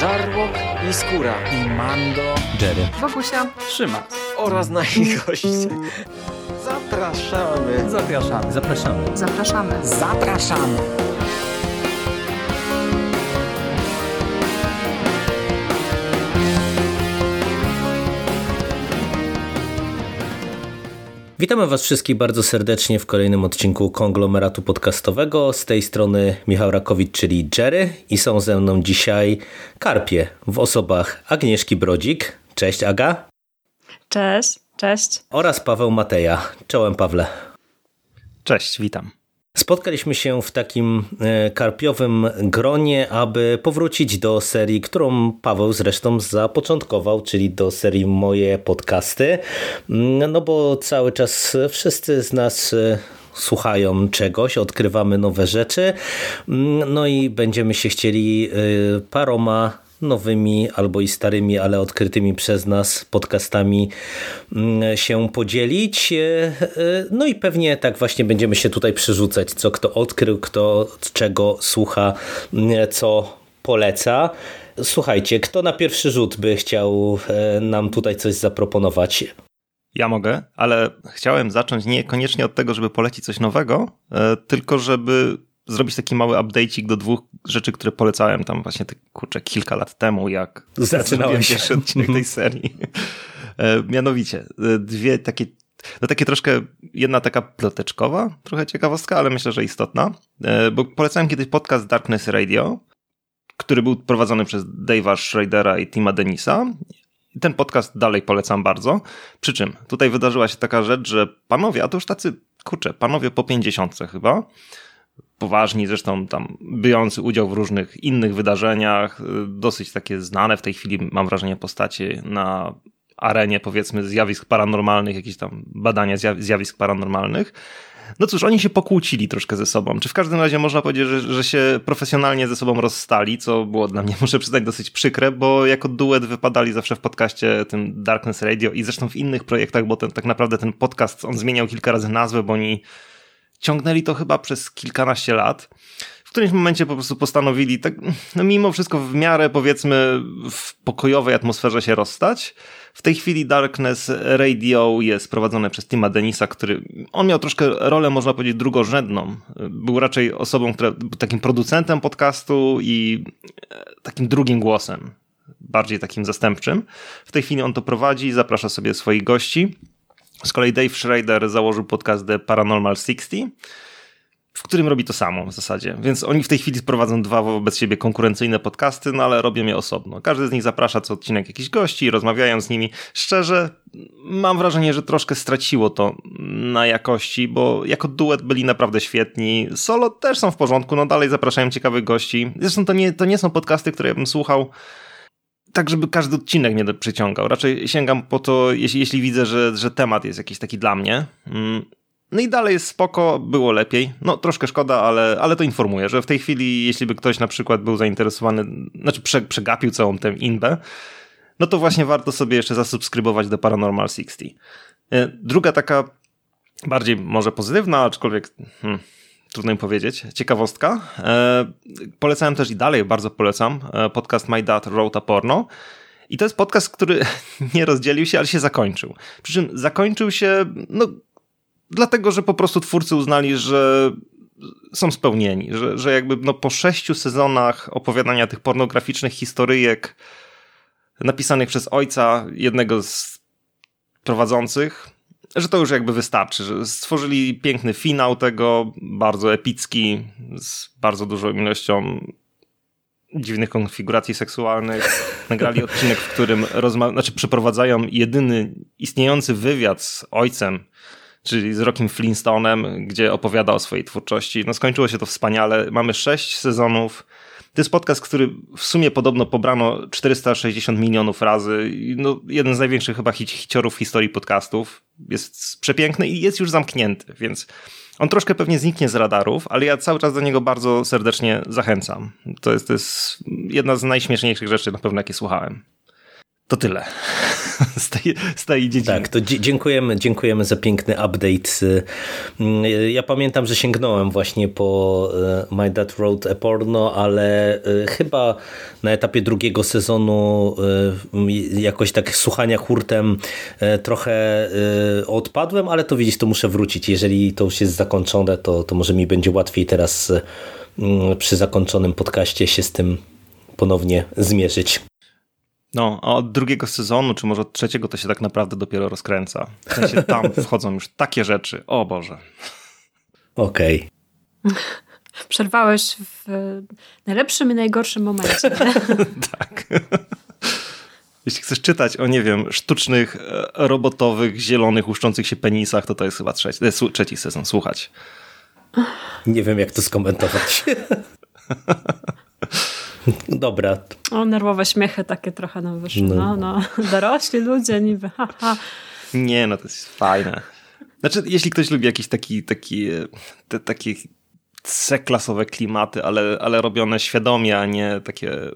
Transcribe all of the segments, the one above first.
Żarłok i Skóra i Mando, Jerry, Wokusia, Trzyma oraz nasi goście. Zapraszamy. Zapraszamy. zapraszamy. zapraszamy. Zapraszamy. Witamy Was wszystkich bardzo serdecznie w kolejnym odcinku konglomeratu podcastowego. Z tej strony Michał Rakowicz, czyli Jerry, i są ze mną dzisiaj Karpie w osobach Agnieszki Brodzik. Cześć, Aga. Cześć, cześć. Oraz Paweł Mateja. Czołem, Pawle. Cześć, witam. Spotkaliśmy się w takim e, karpiowym gronie, aby powrócić do serii, którą Paweł zresztą zapoczątkował, czyli do serii Moje Podcasty. Mm, no bo cały czas wszyscy z nas e, słuchają czegoś, odkrywamy nowe rzeczy. Mm, no i będziemy się chcieli e, paroma nowymi albo i starymi, ale odkrytymi przez nas podcastami mm, się podzielić. E, e, no i pewnie tak właśnie będziemy się tutaj przerzucać, co kto odkrył, kto czego słucha, mm, co poleca. Słuchajcie, kto na pierwszy rzut by chciał e, nam tutaj coś zaproponować? Ja mogę, ale chciałem zacząć niekoniecznie od tego, żeby polecić coś nowego, tylko żeby zrobić taki mały update'ik do dwóch rzeczy, które polecałem tam właśnie te, kurczę, kilka lat temu, jak zaczynałem pierwszy odcinek tej serii. E, mianowicie, e, dwie takie no takie troszkę, jedna taka ploteczkowa, trochę ciekawostka, ale myślę, że istotna, e, bo polecałem kiedyś podcast Darkness Radio, który był prowadzony przez Dave'a Schradera i Tima Denisa. Ten podcast dalej polecam bardzo. Przy czym tutaj wydarzyła się taka rzecz, że panowie, a to już tacy, kurczę, panowie po 50 chyba, poważni, zresztą tam biorący udział w różnych innych wydarzeniach, dosyć takie znane w tej chwili, mam wrażenie, postacie na arenie, powiedzmy, zjawisk paranormalnych, jakieś tam badania zjawisk paranormalnych. No cóż, oni się pokłócili troszkę ze sobą. Czy w każdym razie można powiedzieć, że, że się profesjonalnie ze sobą rozstali, co było dla mnie, muszę przyznać, dosyć przykre, bo jako duet wypadali zawsze w podcaście tym Darkness Radio i zresztą w innych projektach, bo ten, tak naprawdę ten podcast, on zmieniał kilka razy nazwę, bo oni ciągnęli to chyba przez kilkanaście lat. W którymś momencie po prostu postanowili, tak, no mimo wszystko w miarę powiedzmy w pokojowej atmosferze się rozstać. W tej chwili Darkness Radio jest prowadzone przez Tima Denisa, który, on miał troszkę rolę, można powiedzieć, drugorzędną. Był raczej osobą, która, takim producentem podcastu i e, takim drugim głosem, bardziej takim zastępczym. W tej chwili on to prowadzi, zaprasza sobie swoich gości. Z kolei Dave Schrader założył podcast The Paranormal 60, w którym robi to samo w zasadzie. Więc oni w tej chwili prowadzą dwa wobec siebie konkurencyjne podcasty, no ale robią je osobno. Każdy z nich zaprasza co odcinek jakichś gości, rozmawiają z nimi. Szczerze, mam wrażenie, że troszkę straciło to na jakości, bo jako duet byli naprawdę świetni. Solo też są w porządku, no dalej zapraszają ciekawych gości. Zresztą to nie, to nie są podcasty, które ja bym słuchał tak, żeby każdy odcinek mnie przyciągał. Raczej sięgam po to, jeśli, jeśli widzę, że, że temat jest jakiś taki dla mnie. Mm. No i dalej jest spoko, było lepiej. No troszkę szkoda, ale, ale to informuję, że w tej chwili, jeśli by ktoś na przykład był zainteresowany, znaczy prze, przegapił całą tę inbę, no to właśnie warto sobie jeszcze zasubskrybować do Paranormal 60. E, druga taka bardziej może pozytywna, aczkolwiek hmm, trudno im powiedzieć. Ciekawostka. E, polecałem też i dalej, bardzo polecam, e, podcast My Dad Wrote a Porno. I to jest podcast, który nie rozdzielił się, ale się zakończył. Przy czym zakończył się, no, dlatego, że po prostu twórcy uznali, że są spełnieni, że, że jakby no, po sześciu sezonach opowiadania tych pornograficznych historyjek napisanych przez ojca jednego z prowadzących, że to już jakby wystarczy, że stworzyli piękny finał tego, bardzo epicki, z bardzo dużą ilością dziwnych konfiguracji seksualnych. Nagrali odcinek, w którym znaczy przeprowadzają jedyny istniejący wywiad z ojcem, czyli z Rockiem Flintstonem, gdzie opowiada o swojej twórczości. No skończyło się to wspaniale. Mamy sześć sezonów to jest podcast, który w sumie podobno pobrano 460 milionów razy. No, jeden z największych chyba hiciorów w historii podcastów. Jest przepiękny i jest już zamknięty, więc on troszkę pewnie zniknie z radarów, ale ja cały czas do niego bardzo serdecznie zachęcam. To jest, to jest jedna z najśmieszniejszych rzeczy na pewno, jakie słuchałem. To tyle z tej, z tej dziedziny. Tak, to dziękujemy, dziękujemy za piękny update. Mm, ja pamiętam, że sięgnąłem właśnie po e, My Dad Wrote a Porno, ale e, chyba na etapie drugiego sezonu e, jakoś tak słuchania hurtem trochę odpadłem, ale to widzisz, to muszę wrócić. Jeżeli to już jest zakończone, to, to może mi będzie łatwiej teraz przy zakończonym podcaście się z tym ponownie zmierzyć. No, a od drugiego sezonu, czy może od trzeciego, to się tak naprawdę dopiero rozkręca. W sensie tam wchodzą już takie rzeczy. O Boże. Okej. Okay. Przerwałeś w najlepszym i najgorszym momencie. tak. Jeśli chcesz czytać o, nie wiem, sztucznych, e, robotowych, zielonych, łuszczących się penisach, to to jest chyba trzeci, e, trzeci sezon. Słuchać. Nie wiem, jak to skomentować. Dobra. O, nerwowe śmiechy takie trochę nam wyszły. No, no. no. Dorośli ludzie niby, haha. Nie, no to jest fajne. Znaczy, jeśli ktoś lubi jakieś taki, taki, te, takie C-klasowe klimaty, ale, ale robione świadomie, a nie takie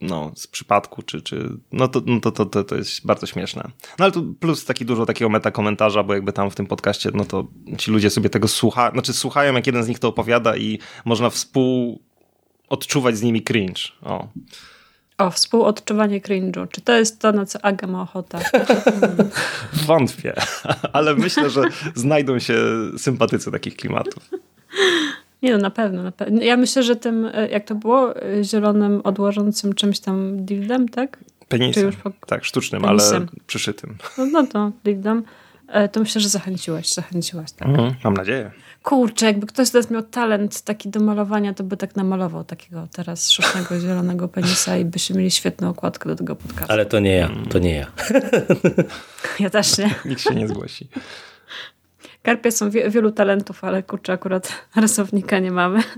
no, z przypadku, czy, czy no, to, no to, to, to, to jest bardzo śmieszne. No ale tu plus taki dużo takiego metakomentarza, bo jakby tam w tym podcaście, no to ci ludzie sobie tego słuchają, znaczy słuchają, jak jeden z nich to opowiada i można współ odczuwać z nimi cringe. O. O, współodczuwanie cringe'u. Czy to jest to, na co Aga ma ochotę? Wątpię, ale myślę, że znajdą się sympatycy takich klimatów. Nie no, na pewno, na pewno. Ja myślę, że tym, e, jak to było, e, zielonym, odłożącym czymś tam dildem, tak? Penisem, po... tak, sztucznym, Penisem. ale przyszytym. No, no to dildem. E, to myślę, że zachęciłaś, zachęciłaś, tak? Mhm, mam nadzieję. Kurczę, jakby ktoś teraz miał talent taki do malowania, to by tak namalował takiego teraz sztucznego zielonego penisa i byśmy mieli świetną okładkę do tego podcastu. Ale to nie ja, to nie ja. Ja też nie. Nikt się nie zgłosi. Karpie są wie, wielu talentów, ale kurczę, akurat rysownika nie mamy.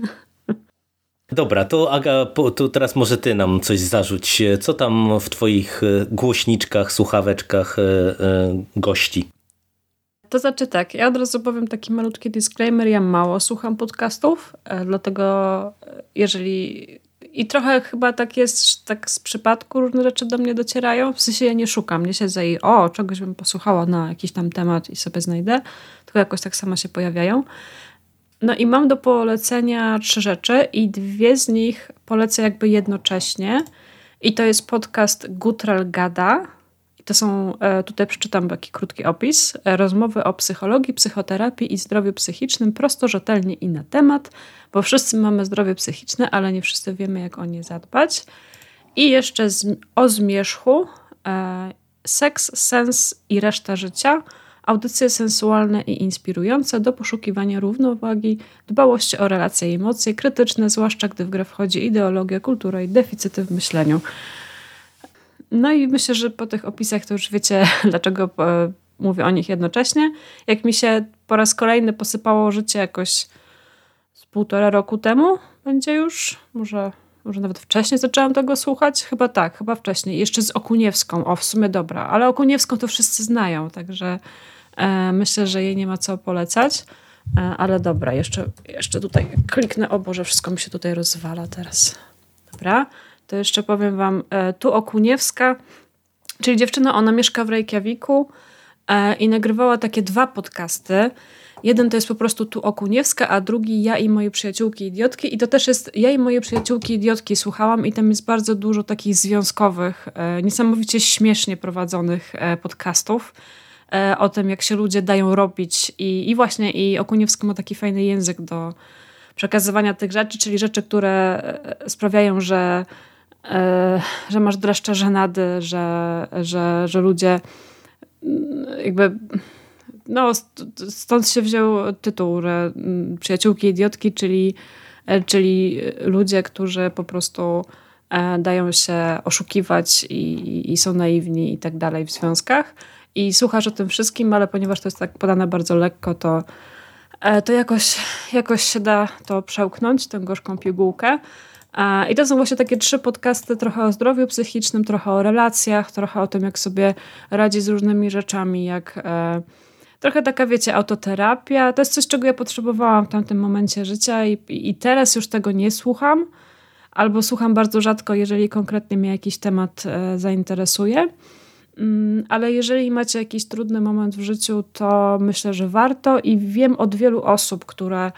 Dobra, to Aga, to teraz może ty nam coś zarzuć. Co tam w twoich e, głośniczkach, słuchaweczkach e, e, gości? To znaczy tak, ja od razu powiem taki malutki disclaimer, ja mało słucham podcastów, dlatego jeżeli... I trochę chyba tak jest, tak z przypadku różne rzeczy do mnie docierają, w sensie ja nie szukam, nie siedzę i o, czegoś bym posłuchała na jakiś tam temat i sobie znajdę, tylko jakoś tak sama się pojawiają. No i mam do polecenia trzy rzeczy i dwie z nich polecę jakby jednocześnie. I to jest podcast Gutral Gada. To są, e, tutaj przeczytam taki krótki opis. E, rozmowy o psychologii, psychoterapii i zdrowiu psychicznym prosto, rzetelnie i na temat, bo wszyscy mamy zdrowie psychiczne, ale nie wszyscy wiemy, jak o nie zadbać. I jeszcze z, o zmierzchu, e, seks, sens i reszta życia – audycje sensualne i inspirujące do poszukiwania równowagi, dbałości o relacje i emocje, krytyczne, zwłaszcza gdy w grę wchodzi ideologia, kultura i deficyty w myśleniu. No i myślę, że po tych opisach to już wiecie, dlaczego e, mówię o nich jednocześnie. Jak mi się po raz kolejny posypało życie jakoś z półtora roku temu, będzie już, może może nawet wcześniej zaczęłam tego słuchać? Chyba tak, chyba wcześniej. Jeszcze z Okuniewską. O, w sumie dobra. Ale Okuniewską to wszyscy znają, także e, myślę, że jej nie ma co polecać. E, ale dobra, jeszcze, jeszcze tutaj kliknę. O Boże, wszystko mi się tutaj rozwala teraz. Dobra, to jeszcze powiem wam. E, tu Okuniewska, czyli dziewczyna, ona mieszka w Reykjaviku e, i nagrywała takie dwa podcasty. Jeden to jest po prostu tu Okuniewska, a drugi ja i moje przyjaciółki idiotki. I to też jest ja i moje przyjaciółki idiotki słuchałam i tam jest bardzo dużo takich związkowych, e, niesamowicie śmiesznie prowadzonych podcastów o tym, jak się ludzie dają robić. I, i właśnie i Okuniewska ma taki fajny język do przekazywania tych rzeczy, czyli rzeczy, które sprawiają, że, że masz dreszcze żenady, że, że, że ludzie mm, jakby no, stąd się wziął tytuł, że mm, przyjaciółki idiotki, czyli, e, czyli ludzie, którzy po prostu e, dają się oszukiwać i, i są naiwni i tak dalej w związkach. I słuchasz o tym wszystkim, ale ponieważ to jest tak podane bardzo lekko, to, e, to jakoś, jakoś się da to przełknąć, tę gorzką pigułkę. I to są właśnie takie trzy podcasty, trochę o zdrowiu psychicznym, trochę o relacjach, trochę o tym, jak sobie radzi z różnymi rzeczami, jak trochę taka, wiecie, autoterapia. To jest coś, czego ja potrzebowałam w tamtym momencie życia i, i teraz już tego nie słucham, albo słucham bardzo rzadko, jeżeli konkretnie mnie jakiś temat e, zainteresuje. Mm, ale jeżeli macie jakiś trudny moment w życiu, to myślę, że warto i wiem od wielu osób, które, e,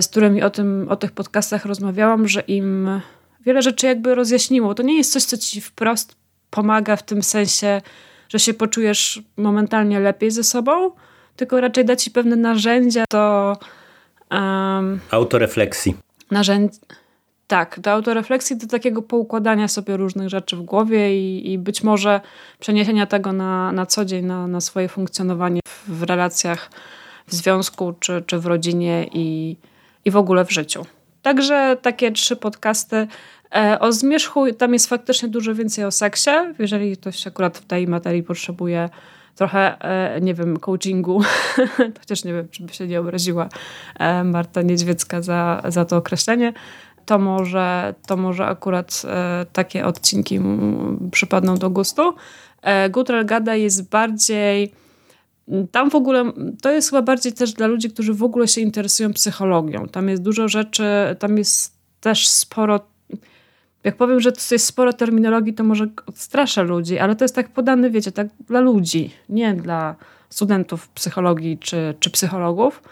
z którymi o, tym, o tych podcastach rozmawiałam, że im wiele rzeczy jakby rozjaśniło. To nie jest coś, co ci wprost pomaga w tym sensie, że się poczujesz momentalnie lepiej ze sobą, tylko raczej da ci pewne narzędzia do. Um, Autorefleksji. Tak, do autorefleksji, do takiego poukładania sobie różnych rzeczy w głowie i, i być może przeniesienia tego na, na co dzień, na, na swoje funkcjonowanie w, w relacjach, w związku czy, czy w rodzinie i, i w ogóle w życiu. Także takie trzy podcasty. E, o zmierzchu tam jest faktycznie dużo więcej o seksie. Jeżeli ktoś akurat w tej materii potrzebuje trochę, e, nie wiem, coachingu, chociaż nie wiem, czy by się nie obraziła e, Marta Niedźwiecka za, za to określenie, to może, to może akurat takie odcinki przypadną do gustu. Gutrel Gada jest bardziej tam w ogóle, to jest chyba bardziej też dla ludzi, którzy w ogóle się interesują psychologią. Tam jest dużo rzeczy, tam jest też sporo jak powiem, że to jest sporo terminologii, to może odstraszę ludzi, ale to jest tak podane, wiecie, tak dla ludzi, nie dla studentów psychologii czy, czy psychologów,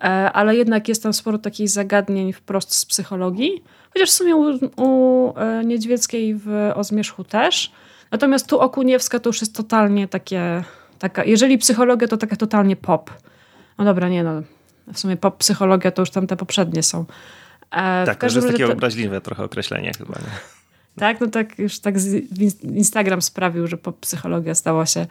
e, ale jednak jest tam sporo takich zagadnień wprost z psychologii, chociaż w sumie u, u e, Niedźwieckiej w O Zmierzchu też. Natomiast tu Okuniewska to już jest totalnie takie, taka, jeżeli psychologia to taka totalnie pop. No dobra, nie no, w sumie pop psychologia to już tam te poprzednie są. E, tak, to jest takie to... obraźliwe trochę określenie chyba. Nie? Tak, no tak już tak Instagram sprawił, że psychologia stała się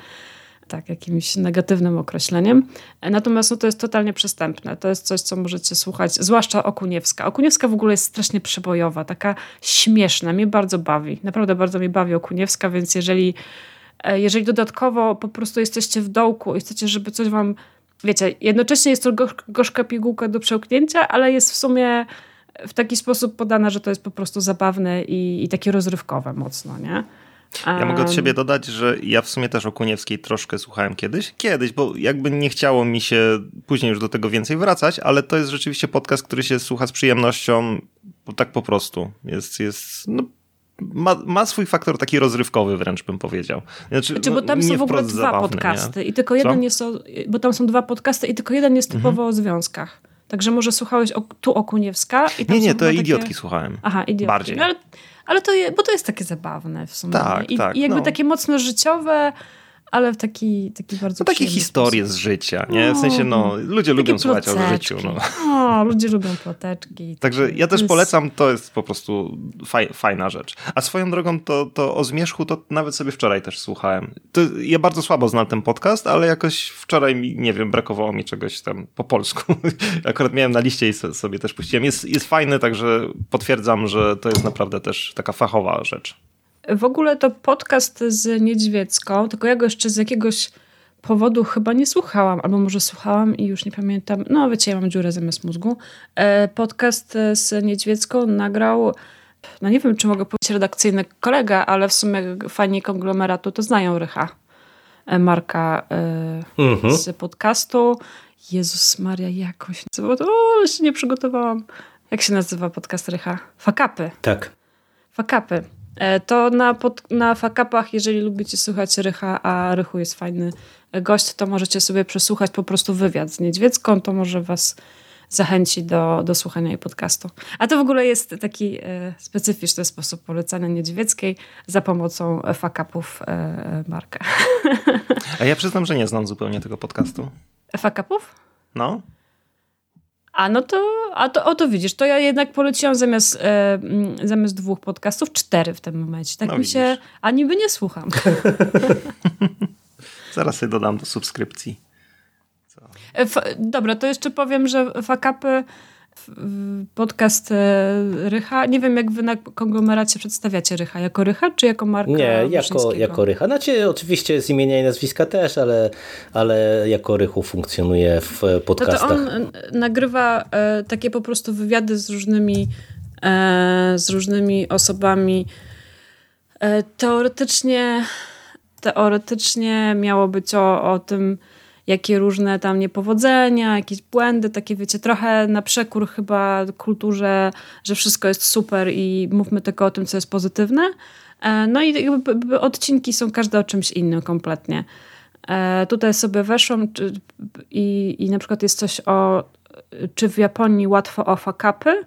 tak jakimś negatywnym określeniem. E, natomiast no, to jest totalnie przestępne. To jest coś, co możecie słuchać, zwłaszcza Okuniewska. Okuniewska w ogóle jest strasznie przebojowa, taka śmieszna. Mnie bardzo bawi. Naprawdę bardzo mnie bawi Okuniewska, więc jeżeli, jeżeli dodatkowo po prostu jesteście w dołku i chcecie, żeby coś wam, wiecie, jednocześnie jest to gorzka pigułka do przełknięcia, ale jest w sumie w taki sposób podana, że to jest po prostu zabawne i, i takie rozrywkowe mocno, nie? Ja mogę od siebie dodać, że ja w sumie też o Kuniewskiej troszkę słuchałem kiedyś. Kiedyś, bo jakby nie chciało mi się później już do tego więcej wracać, ale to jest rzeczywiście podcast, który się słucha z przyjemnością, tak po prostu. Jest, jest no, ma, ma swój faktor taki rozrywkowy wręcz bym powiedział. Znaczy, znaczy bo tam są w ogóle dwa zabawny, podcasty nie? i tylko jeden Co? jest o, bo tam są dwa podcasty i tylko jeden jest typowo mhm. o związkach. Także może słuchałeś o, tu Okuniewska? I nie, nie, to takie... idiotki słuchałem. Aha, idiotki. Bardziej. No, ale, ale to je, bo to jest takie zabawne w sumie. Tak, I, tak. I jakby no. takie mocno życiowe, ale w taki, taki bardzo no, Takie historie sposób. z życia, nie? W sensie, no, ludzie lubią słuchać o życiu. No. O, ludzie lubią ploteczki. Także ja też polecam, to jest po prostu faj, fajna rzecz. A swoją drogą to, to o zmierzchu to nawet sobie wczoraj też słuchałem. To, ja bardzo słabo znam ten podcast, ale jakoś wczoraj mi, nie wiem, brakowało mi czegoś tam po polsku. Akurat miałem na liście i sobie też puściłem. Jest, jest fajny, także potwierdzam, że to jest naprawdę też taka fachowa rzecz. W ogóle to podcast z Niedźwiecką, tylko ja go jeszcze z jakiegoś powodu chyba nie słuchałam, albo może słuchałam i już nie pamiętam. No wiecie, ja mam dziurę zamiast mózgu. E, podcast z Niedźwiecką nagrał, no nie wiem, czy mogę powiedzieć redakcyjny kolega, ale w sumie fani konglomeratu to znają Rycha. E, Marka e, mhm. z podcastu. Jezus Maria, jakoś. O, ale się nie przygotowałam. Jak się nazywa podcast Rycha? Fakapy. Tak. Fakapy. E, to na, pod, na fakapach, jeżeli lubicie słuchać Rycha, a Rychu jest fajny gość, to możecie sobie przesłuchać po prostu wywiad z Niedźwiecką, to może was zachęci do, do słuchania jej podcastu. A to w ogóle jest taki e, specyficzny sposób polecania Niedźwieckiej za pomocą fakapów e, Marka. A ja przyznam, że nie znam zupełnie tego podcastu. Fakapów? No. A no to, a to, o to widzisz, to ja jednak poleciłam zamiast, e, zamiast dwóch podcastów cztery w tym momencie. Tak no mi się, a niby nie słucham. Zaraz sobie dodam do subskrypcji. E, dobra, to jeszcze powiem, że fakapy podcast e, Rycha. Nie wiem, jak wy na konglomeracie przedstawiacie Rycha. Jako Rycha, czy jako marka Nie, jako, jako Rycha. Znaczy oczywiście z imienia i nazwiska też, ale, ale jako Rychu funkcjonuje w podcastach. To, to on nagrywa e, takie po prostu wywiady z różnymi e, z różnymi osobami. E, teoretycznie teoretycznie miało być o, o tym, jakie różne tam niepowodzenia, jakieś błędy, takie wiecie, trochę na przekór chyba kulturze, że wszystko jest super i mówmy tylko o tym, co jest pozytywne. E, no i odcinki są każde o czymś innym kompletnie. E, tutaj sobie weszłam i, i na przykład jest coś o czy w Japonii łatwo o fakapy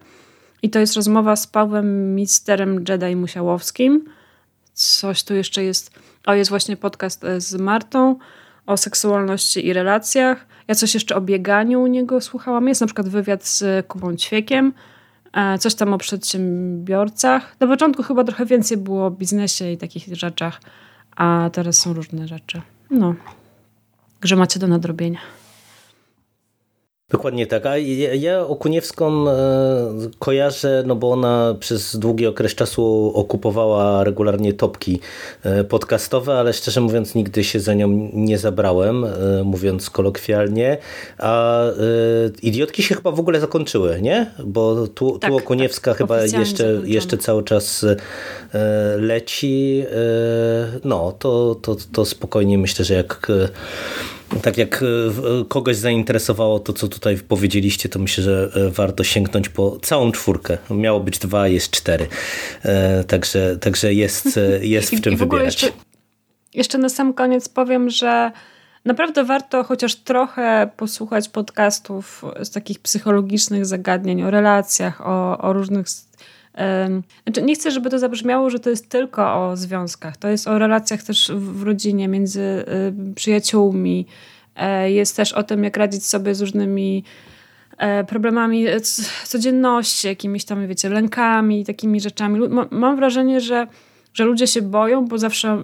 i to jest rozmowa z Pawłem Misterem Jedi Musiałowskim. Coś tu jeszcze jest. O, jest właśnie podcast e, z Martą o seksualności i relacjach. Ja coś jeszcze o bieganiu u niego słuchałam. Jest na przykład wywiad z Kubą Ćwiekiem. E, coś tam o przedsiębiorcach. Na początku chyba trochę więcej było o biznesie i takich rzeczach, a teraz są różne rzeczy. No, że macie do nadrobienia. Dokładnie tak. A ja, ja Okuniewską e, kojarzę, no bo ona przez długi okres czasu okupowała regularnie topki e, podcastowe, ale szczerze mówiąc nigdy się za nią nie zabrałem, e, mówiąc kolokwialnie. A idiotki się chyba w ogóle zakończyły, nie? Bo tu, tak, tu Okuniewska tak, chyba jeszcze, jeszcze cały czas leci. No, to, to, to spokojnie myślę, że jak tak jak e, e, kogoś zainteresowało to, co tutaj powiedzieliście, to myślę, że e, warto sięgnąć po całą czwórkę. Miało być dwa, jest cztery. Także, także jest, jest w czym I w wybierać. Jeszcze, jeszcze na sam koniec powiem, że naprawdę warto chociaż trochę posłuchać podcastów z takich psychologicznych zagadnień o relacjach, o, o różnych znaczy nie chcę, żeby to zabrzmiało, że to jest tylko o związkach. To jest o relacjach też w rodzinie, między przyjaciółmi. E, jest też o tym, jak radzić sobie z różnymi e, problemami codzienności, jakimiś tam, wiecie, lękami, takimi rzeczami. Mam wrażenie, że, że ludzie się boją, bo zawsze,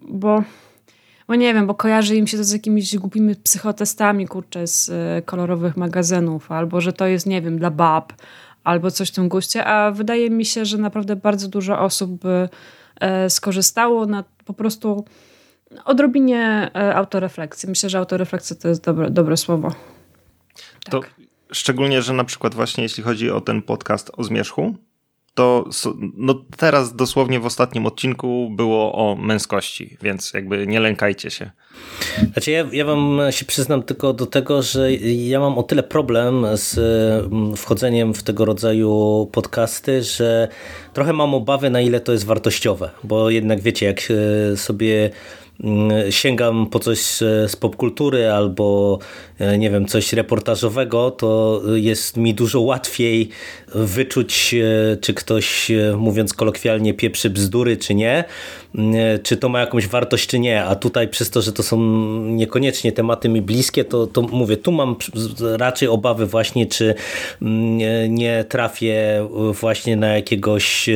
bo, bo nie wiem, bo kojarzy im się to z jakimiś głupimi psychotestami, kurczę, z e, kolorowych magazynów, albo że to jest, nie wiem, dla bab, albo coś w tym guście, a wydaje mi się, że naprawdę bardzo dużo osób by e, skorzystało na po prostu odrobinie e, autorefleksji. Myślę, że autorefleksja to jest dobre, dobre słowo. Tak. To szczególnie, że na przykład właśnie jeśli chodzi o ten podcast o zmierzchu, to no teraz dosłownie w ostatnim odcinku było o męskości, więc jakby nie lękajcie się. Znaczy ja, ja wam się przyznam tylko do tego, że ja mam o tyle problem z mm, wchodzeniem w tego rodzaju podcasty, że trochę mam obawy na ile to jest wartościowe, bo jednak wiecie, jak sobie Mm, sięgam po coś z popkultury albo e, nie wiem, coś reportażowego, to jest mi dużo łatwiej wyczuć, e, czy ktoś, e, mówiąc kolokwialnie, pieprzy bzdury, czy nie, mm, czy to ma jakąś wartość, czy nie. A tutaj przez to, że to są niekoniecznie tematy mi bliskie, to, to mówię, tu mam raczej obawy właśnie, czy mm, nie trafię właśnie na jakiegoś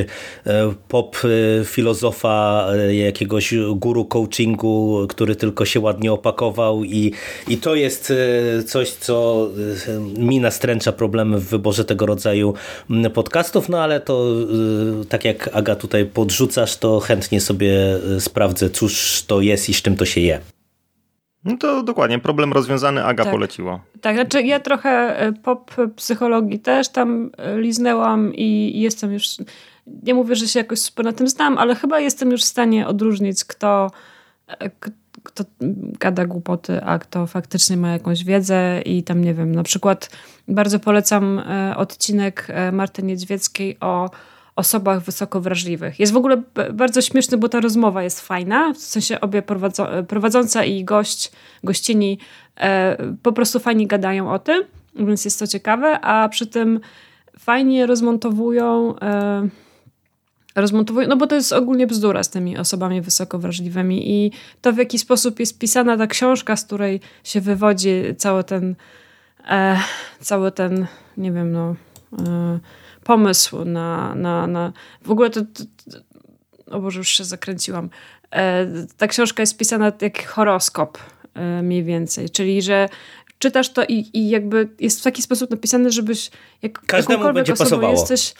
pop filozofa, jakiegoś guru coachingu, który tylko się ładnie opakował i, i to jest e, coś, co e, mi nastręcza problemy w wyborze tego rodzaju podcastów, no ale to e, tak jak Aga tutaj podrzucasz, to chętnie sobie sprawdzę, cóż to jest i z czym to się je. No to dokładnie, problem rozwiązany, Aga tak. poleciła. Tak, znaczy ja trochę pop psychologii też tam liznęłam i jestem już, nie mówię, że się jakoś super na tym znam, ale chyba jestem już w stanie odróżnić, kto kto gada głupoty, a kto faktycznie ma jakąś wiedzę i tam nie wiem, na przykład bardzo polecam e, odcinek e, Marty Niedźwieckiej o osobach wysoko wrażliwych. Jest w ogóle bardzo śmieszny, bo ta rozmowa jest fajna, w sensie obie prowadzo prowadząca i gość, gościni e, po prostu fajnie gadają o tym, więc jest to ciekawe, a przy tym fajnie rozmontowują e, rozmontowują, no bo to jest ogólnie bzdura z tymi osobami wysoko wrażliwymi i to w jaki sposób jest pisana ta książka, z której się wywodzi cały ten e, cały ten, nie wiem, no e, pomysł na, na, na w ogóle to, to, to o Boże, już się zakręciłam. E, ta książka jest pisana jak horoskop e, mniej więcej, czyli że czytasz to i, i jakby jest w taki sposób napisane, żebyś jak Każdemu będzie pasowało. jesteś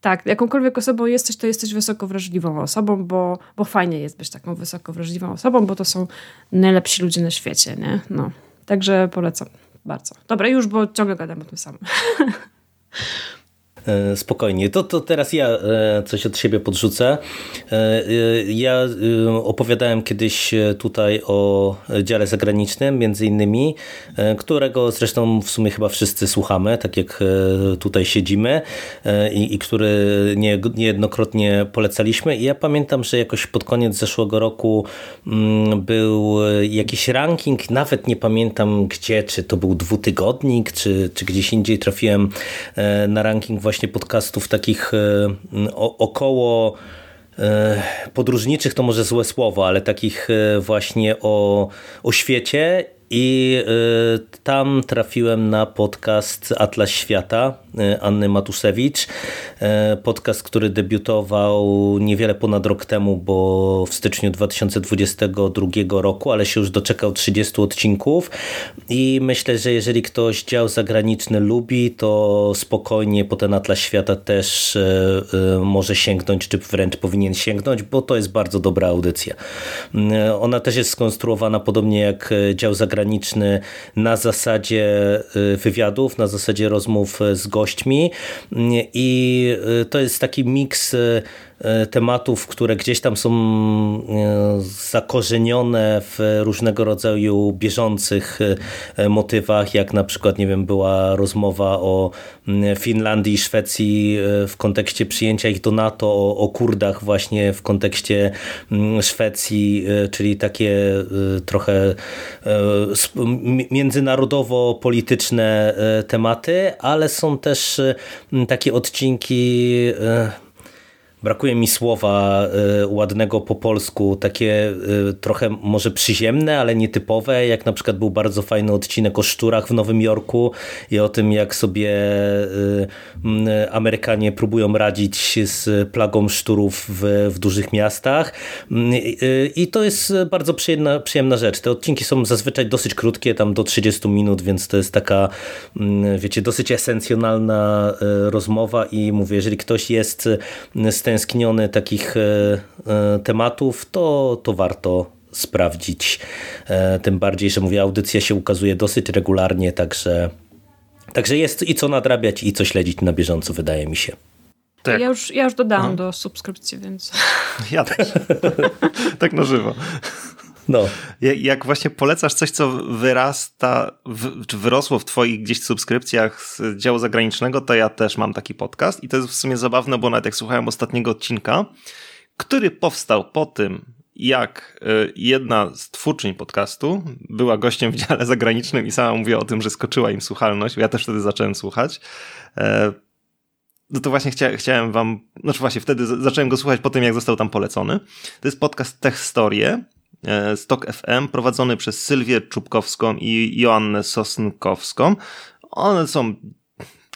tak, jakąkolwiek osobą jesteś, to jesteś wysoko wrażliwą osobą, bo, bo fajnie jest być taką wysoko wrażliwą osobą, bo to są najlepsi ludzie na świecie, nie? No. Także polecam bardzo. Dobra, już, bo ciągle gadam o tym samym. E, spokojnie. To, to teraz ja e, coś od siebie podrzucę. E, ja opowiadałem kiedyś tutaj o dziale zagranicznym, między innymi, którego zresztą w sumie chyba wszyscy słuchamy, tak jak tutaj siedzimy i, i który nie, niejednokrotnie polecaliśmy. I ja pamiętam, że jakoś pod koniec zeszłego roku mm, był jakiś ranking, nawet nie pamiętam gdzie, czy to był dwutygodnik, czy, czy gdzieś indziej trafiłem na ranking właśnie podcastów takich e, około e, podróżniczych to może złe słowo, ale takich e, właśnie o, o świecie i tam trafiłem na podcast Atlas Świata E, Anny Matusewicz. E, podcast, który debiutował niewiele ponad rok temu, bo w styczniu 2022 roku, ale się już doczekał 30 odcinków i myślę, że jeżeli ktoś dział zagraniczny lubi, to spokojnie po ten Atlas Świata też może sięgnąć, czy wręcz powinien sięgnąć, bo to jest bardzo dobra audycja. Ona też jest skonstruowana podobnie jak dział zagraniczny na zasadzie wywiadów, na zasadzie rozmów z gośćmi, i y, to jest taki miks y, tematów, które gdzieś tam są e, zakorzenione w różnego rodzaju bieżących e, motywach, jak na przykład, nie wiem, była rozmowa o Finlandii i Szwecji w kontekście przyjęcia ich do NATO, o, o Kurdach właśnie w kontekście Szwecji, czyli takie trochę międzynarodowo-polityczne tematy, ale są też takie odcinki Brakuje mi słowa y, ładnego po polsku, takie y, trochę może przyziemne, ale nietypowe, jak na przykład był bardzo fajny odcinek o szczurach w Nowym Jorku i o tym, jak sobie y, Amerykanie próbują radzić z plagą szczurów w, w dużych miastach. I to jest bardzo przyjemna, przyjemna rzecz. Te odcinki są zazwyczaj dosyć krótkie, tam do 30 minut, więc to jest taka, wiecie, dosyć esencjonalna rozmowa i mówię, jeżeli ktoś jest z stęskniony takich e, e, tematów, to, to warto sprawdzić. E, tym bardziej, że mówię, audycja się ukazuje dosyć regularnie, także, także jest i co nadrabiać, i co śledzić na bieżąco, wydaje mi się. Tak. Ja, już, ja już dodałam no. do subskrypcji, więc. Ja też. tak na żywo. No. Jak właśnie polecasz coś, co wyrasta, w, czy wyrosło w twoich gdzieś subskrypcjach z działu zagranicznego, to ja też mam taki podcast i to jest w sumie zabawne, bo nawet jak słuchałem ostatniego odcinka, który powstał po tym, jak y, jedna z twórczyń podcastu była gościem w dziale zagranicznym i sama mówiła o tym, że skoczyła im słuchalność, ja też wtedy zacząłem słuchać. E, no to właśnie chcia, chciałem wam, znaczy właśnie wtedy zacząłem go słuchać po tym, jak został tam polecony. To jest podcast Tech Storie Stok FM prowadzony przez Sylwię Czubkowską i Joannę Sosnkowską. One są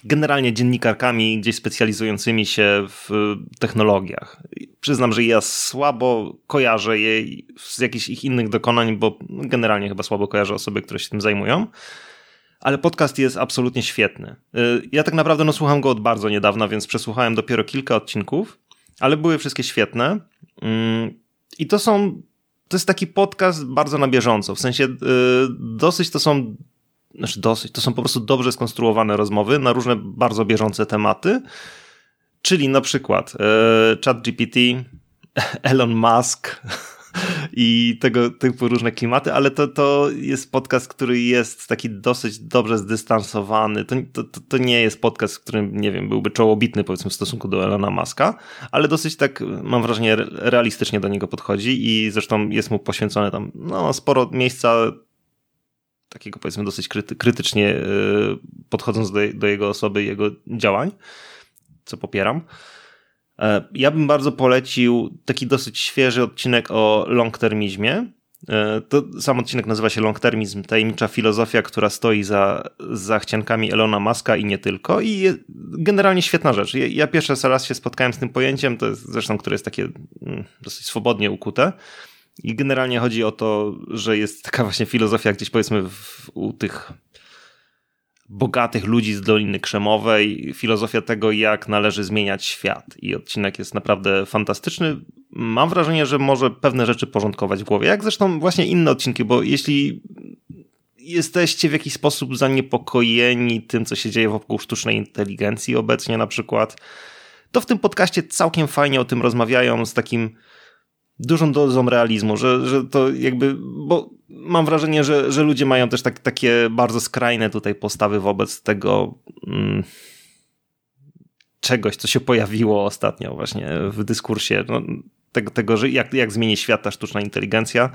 generalnie dziennikarkami gdzieś specjalizującymi się w technologiach. Przyznam, że ja słabo kojarzę je z jakichś ich innych dokonań, bo generalnie chyba słabo kojarzę osoby, które się tym zajmują. Ale podcast jest absolutnie świetny. E, ja tak naprawdę no, słucham go od bardzo niedawna, więc przesłuchałem dopiero kilka odcinków, ale były wszystkie świetne. Mm, I to są to jest taki podcast bardzo na bieżąco. W sensie yy, dosyć to są, znaczy dosyć, to są po prostu dobrze skonstruowane rozmowy na różne bardzo bieżące tematy. Czyli na przykład yy, ChatGPT, Elon Musk, i tego typu różne klimaty, ale to, to jest podcast, który jest taki dosyć dobrze zdystansowany. To, to, to nie jest podcast, w którym, nie wiem, byłby czołobitny powiedzmy w stosunku do Elona Muska, ale dosyć tak, mam wrażenie, realistycznie do niego podchodzi i zresztą jest mu poświęcone tam no, sporo miejsca takiego powiedzmy dosyć kryty, krytycznie yy, podchodząc do, do jego osoby jego działań, co popieram. E, ja bym bardzo polecił taki dosyć świeży odcinek o longtermizmie. E, to sam odcinek nazywa się Longtermizm, tajemnicza filozofia, która stoi za, za chciankami Elona Muska i nie tylko. I generalnie świetna rzecz. Ja, pierwszy raz się spotkałem z tym pojęciem, to jest zresztą, które jest takie mm, dosyć swobodnie ukute. I generalnie chodzi o to, że jest taka właśnie filozofia gdzieś powiedzmy w, u tych bogatych ludzi z Doliny Krzemowej, filozofia tego, jak należy zmieniać świat. I odcinek jest naprawdę fantastyczny. Mam wrażenie, że może pewne rzeczy porządkować w głowie, jak zresztą właśnie inne odcinki, bo jeśli jesteście w jakiś sposób zaniepokojeni tym, co się dzieje wokół sztucznej inteligencji obecnie na przykład, to w tym podcaście całkiem fajnie o tym rozmawiają z takim dużą dozą realizmu, że, że to jakby, bo mam wrażenie, że, że ludzie mają też tak, takie bardzo skrajne tutaj postawy wobec tego mm, czegoś, co się pojawiło ostatnio właśnie w dyskursie, no, tego, tego, że jak, jak zmieni świat ta sztuczna inteligencja.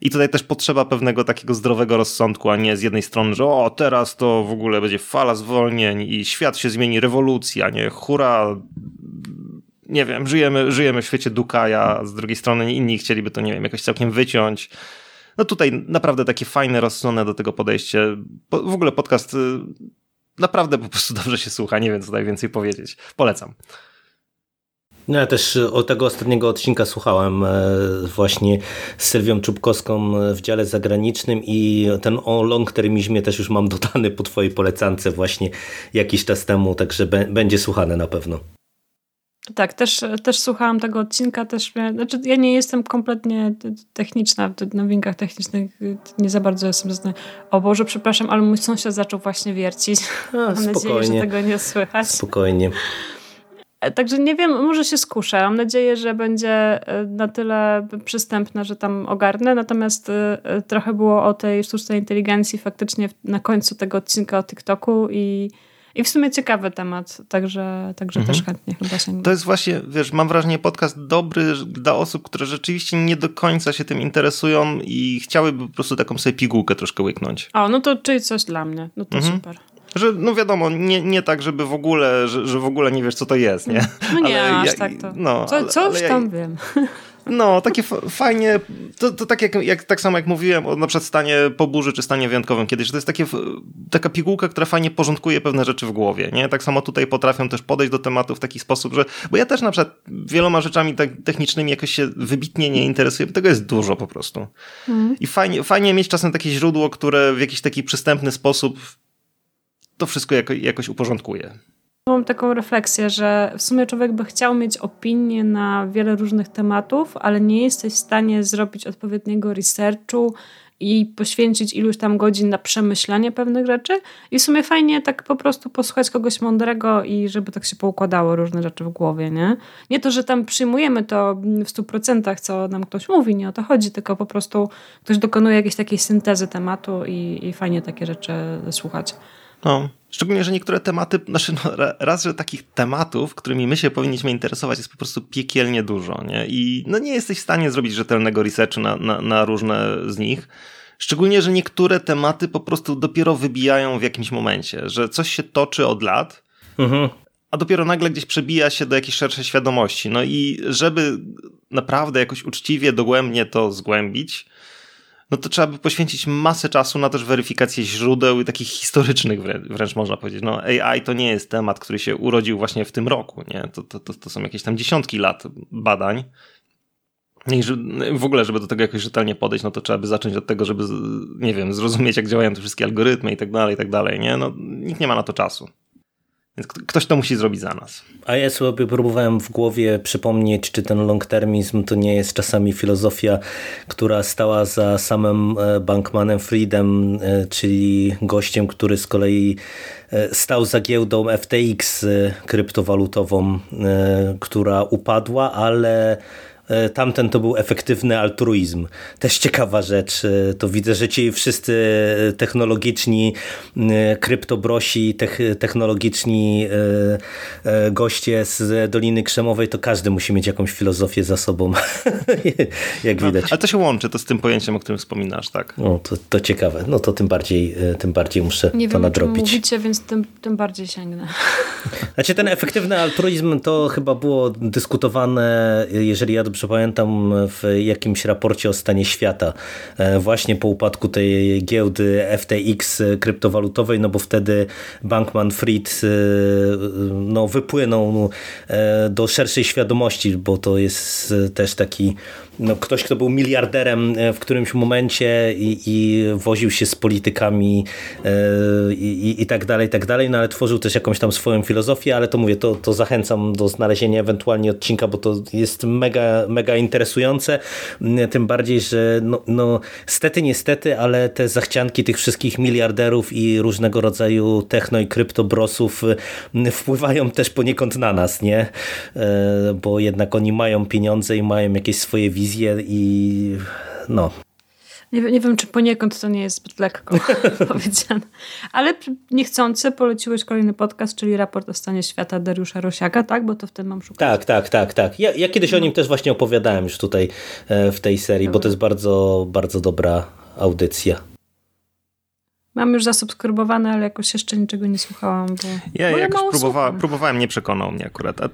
I tutaj też potrzeba pewnego takiego zdrowego rozsądku, a nie z jednej strony, że o, teraz to w ogóle będzie fala zwolnień i świat się zmieni, rewolucja, nie, hura, nie wiem, żyjemy, żyjemy w świecie Dukaja, z drugiej strony inni chcieliby to, nie wiem, jakoś całkiem wyciąć. No tutaj naprawdę takie fajne, rozsądne do tego podejście. W ogóle podcast y, naprawdę po prostu dobrze się słucha, nie wiem co tutaj więcej powiedzieć. Polecam. No ja też o tego ostatniego odcinka słuchałem e, właśnie z Sylwią Czubkowską w dziale zagranicznym i ten o long termizmie też już mam dodany po twojej polecance właśnie jakiś czas temu, także będzie słuchane na pewno. Tak, też, też słuchałam tego odcinka, też znaczy ja nie jestem kompletnie techniczna w nowinkach technicznych, nie za bardzo jestem znana. O Boże, przepraszam, ale mój sąsiad zaczął właśnie wiercić. A, Mam spokojnie. nadzieję, że tego nie słychać. Spokojnie. E, także nie wiem, może się skuszę. Mam nadzieję, że będzie e, na tyle przystępna, że tam ogarnę. Natomiast e, trochę było o tej sztucznej inteligencji faktycznie na końcu tego odcinka o TikToku i i w sumie ciekawy temat, także, także mhm. też chętnie chyba się. To jest właśnie, wiesz, mam wrażenie, podcast dobry dla osób, które rzeczywiście nie do końca się tym interesują i chciałyby po prostu taką sobie pigułkę troszkę łyknąć. O, no to czyli coś dla mnie, no to mhm. super. Że, no wiadomo, nie, nie tak, żeby w ogóle, że, że w ogóle nie wiesz, co to jest, nie? No nie, ale aż ja, tak to. No, co, coś ale, ale tam ja, wiem. No, takie fajnie, to, to tak, jak, jak, tak samo jak mówiłem o na przykład stanie po burzy czy stanie wyjątkowym kiedyś, że to jest takie, taka pigułka, która fajnie porządkuje pewne rzeczy w głowie, nie? Tak samo tutaj potrafią też podejść do tematu w taki sposób, że, bo ja też na przykład wieloma rzeczami tak technicznymi jakoś się wybitnie nie interesuję, tego jest dużo po prostu. Mm. I fajnie, fajnie mieć czasem takie źródło, które w jakiś taki przystępny sposób to wszystko jako, jakoś uporządkuje. Mam taką refleksję, że w sumie człowiek by chciał mieć opinię na wiele różnych tematów, ale nie jesteś w stanie zrobić odpowiedniego researchu i poświęcić iluś tam godzin na przemyślenie pewnych rzeczy. I w sumie fajnie tak po prostu posłuchać kogoś mądrego i żeby tak się poukładało różne rzeczy w głowie, nie? Nie to, że tam przyjmujemy to w stu procentach, co nam ktoś mówi, nie o to chodzi, tylko po prostu ktoś dokonuje jakiejś takiej syntezy tematu i, i fajnie takie rzeczy słuchać. No, szczególnie, że niektóre tematy, znaczy no, raz, że takich tematów, którymi my się powinniśmy interesować jest po prostu piekielnie dużo, nie? I no nie jesteś w stanie zrobić rzetelnego researchu na, na, na różne z nich. Szczególnie, że niektóre tematy po prostu dopiero wybijają w jakimś momencie, że coś się toczy od lat, mhm. a dopiero nagle gdzieś przebija się do jakiejś szerszej świadomości. No i żeby naprawdę jakoś uczciwie, dogłębnie to zgłębić, no to trzeba by poświęcić masę czasu na też weryfikację źródeł i takich historycznych wręcz można powiedzieć. No AI to nie jest temat, który się urodził właśnie w tym roku, nie? To, to, to, to są jakieś tam dziesiątki lat badań. I w ogóle, żeby do tego jakoś rzetelnie podejść, no to trzeba by zacząć od tego, żeby, nie wiem, zrozumieć, jak działają te wszystkie algorytmy i tak dalej, i tak dalej, nie? No, nikt nie ma na to czasu. Więc ktoś to musi zrobić za nas. A ja sobie próbowałem w głowie przypomnieć, czy ten long-termizm to nie jest czasami filozofia, która stała za samym e, Bankmanem Friedem, e, czyli gościem, który z kolei e, stał za giełdą FTX kryptowalutową, która upadła, ale tamten to był efektywny altruizm. Też ciekawa rzecz. E, to widzę, że ci wszyscy technologiczni e, kryptobrosi, technologiczni goście z Doliny Krzemowej, to każdy musi mieć jakąś filozofię za sobą, jak widać. ale to się łączy to z tym pojęciem, o którym wspominasz, tak? No, to, to ciekawe. No to tym bardziej, tym bardziej muszę Nie to wiem, nadrobić. Nie mówicie, więc tym, tym bardziej sięgnę. Znaczy ten efektywny altruizm to chyba było dyskutowane, jeżeli ja dobrze pamiętam, w jakimś raporcie o stanie świata, e, właśnie po upadku tej giełdy FTX kryptowalutowej, no bo wtedy Bankman Fried e, no, wypłynął e, do szerszej świadomości, bo to jest też taki no, ktoś, kto był miliarderem e, w którymś momencie i, i woził się z politykami e, i, i, tak dalej, i tak dalej, no ale tworzył też jakąś tam swoją filozofię, ale to mówię, to, to zachęcam do znalezienia ewentualnie odcinka, bo to jest mega mega interesujące, tym bardziej, że no, no stety, niestety, ale te zachcianki tych wszystkich miliarderów i różnego rodzaju techno i kryptobrosów wpływają też poniekąd na nas, nie? Bo jednak oni mają pieniądze i mają jakieś swoje wizje i no, nie, nie wiem, czy poniekąd to nie jest zbyt lekko powiedziane. Ale niechcący poleciłeś kolejny podcast, czyli raport o stanie świata Dariusza Rosiaka, tak? Bo to w tym mam szukać. Tak, tak, tak, tak. Ja, ja kiedyś o nim też właśnie opowiadałem już tutaj e, w tej serii, bo to jest bardzo, bardzo dobra audycja. Mam już zasubskrybowane, ale jakoś jeszcze niczego nie słuchałam. Bo, ja bo jakoś próbowa próbowałem, nie przekonał mnie akurat. A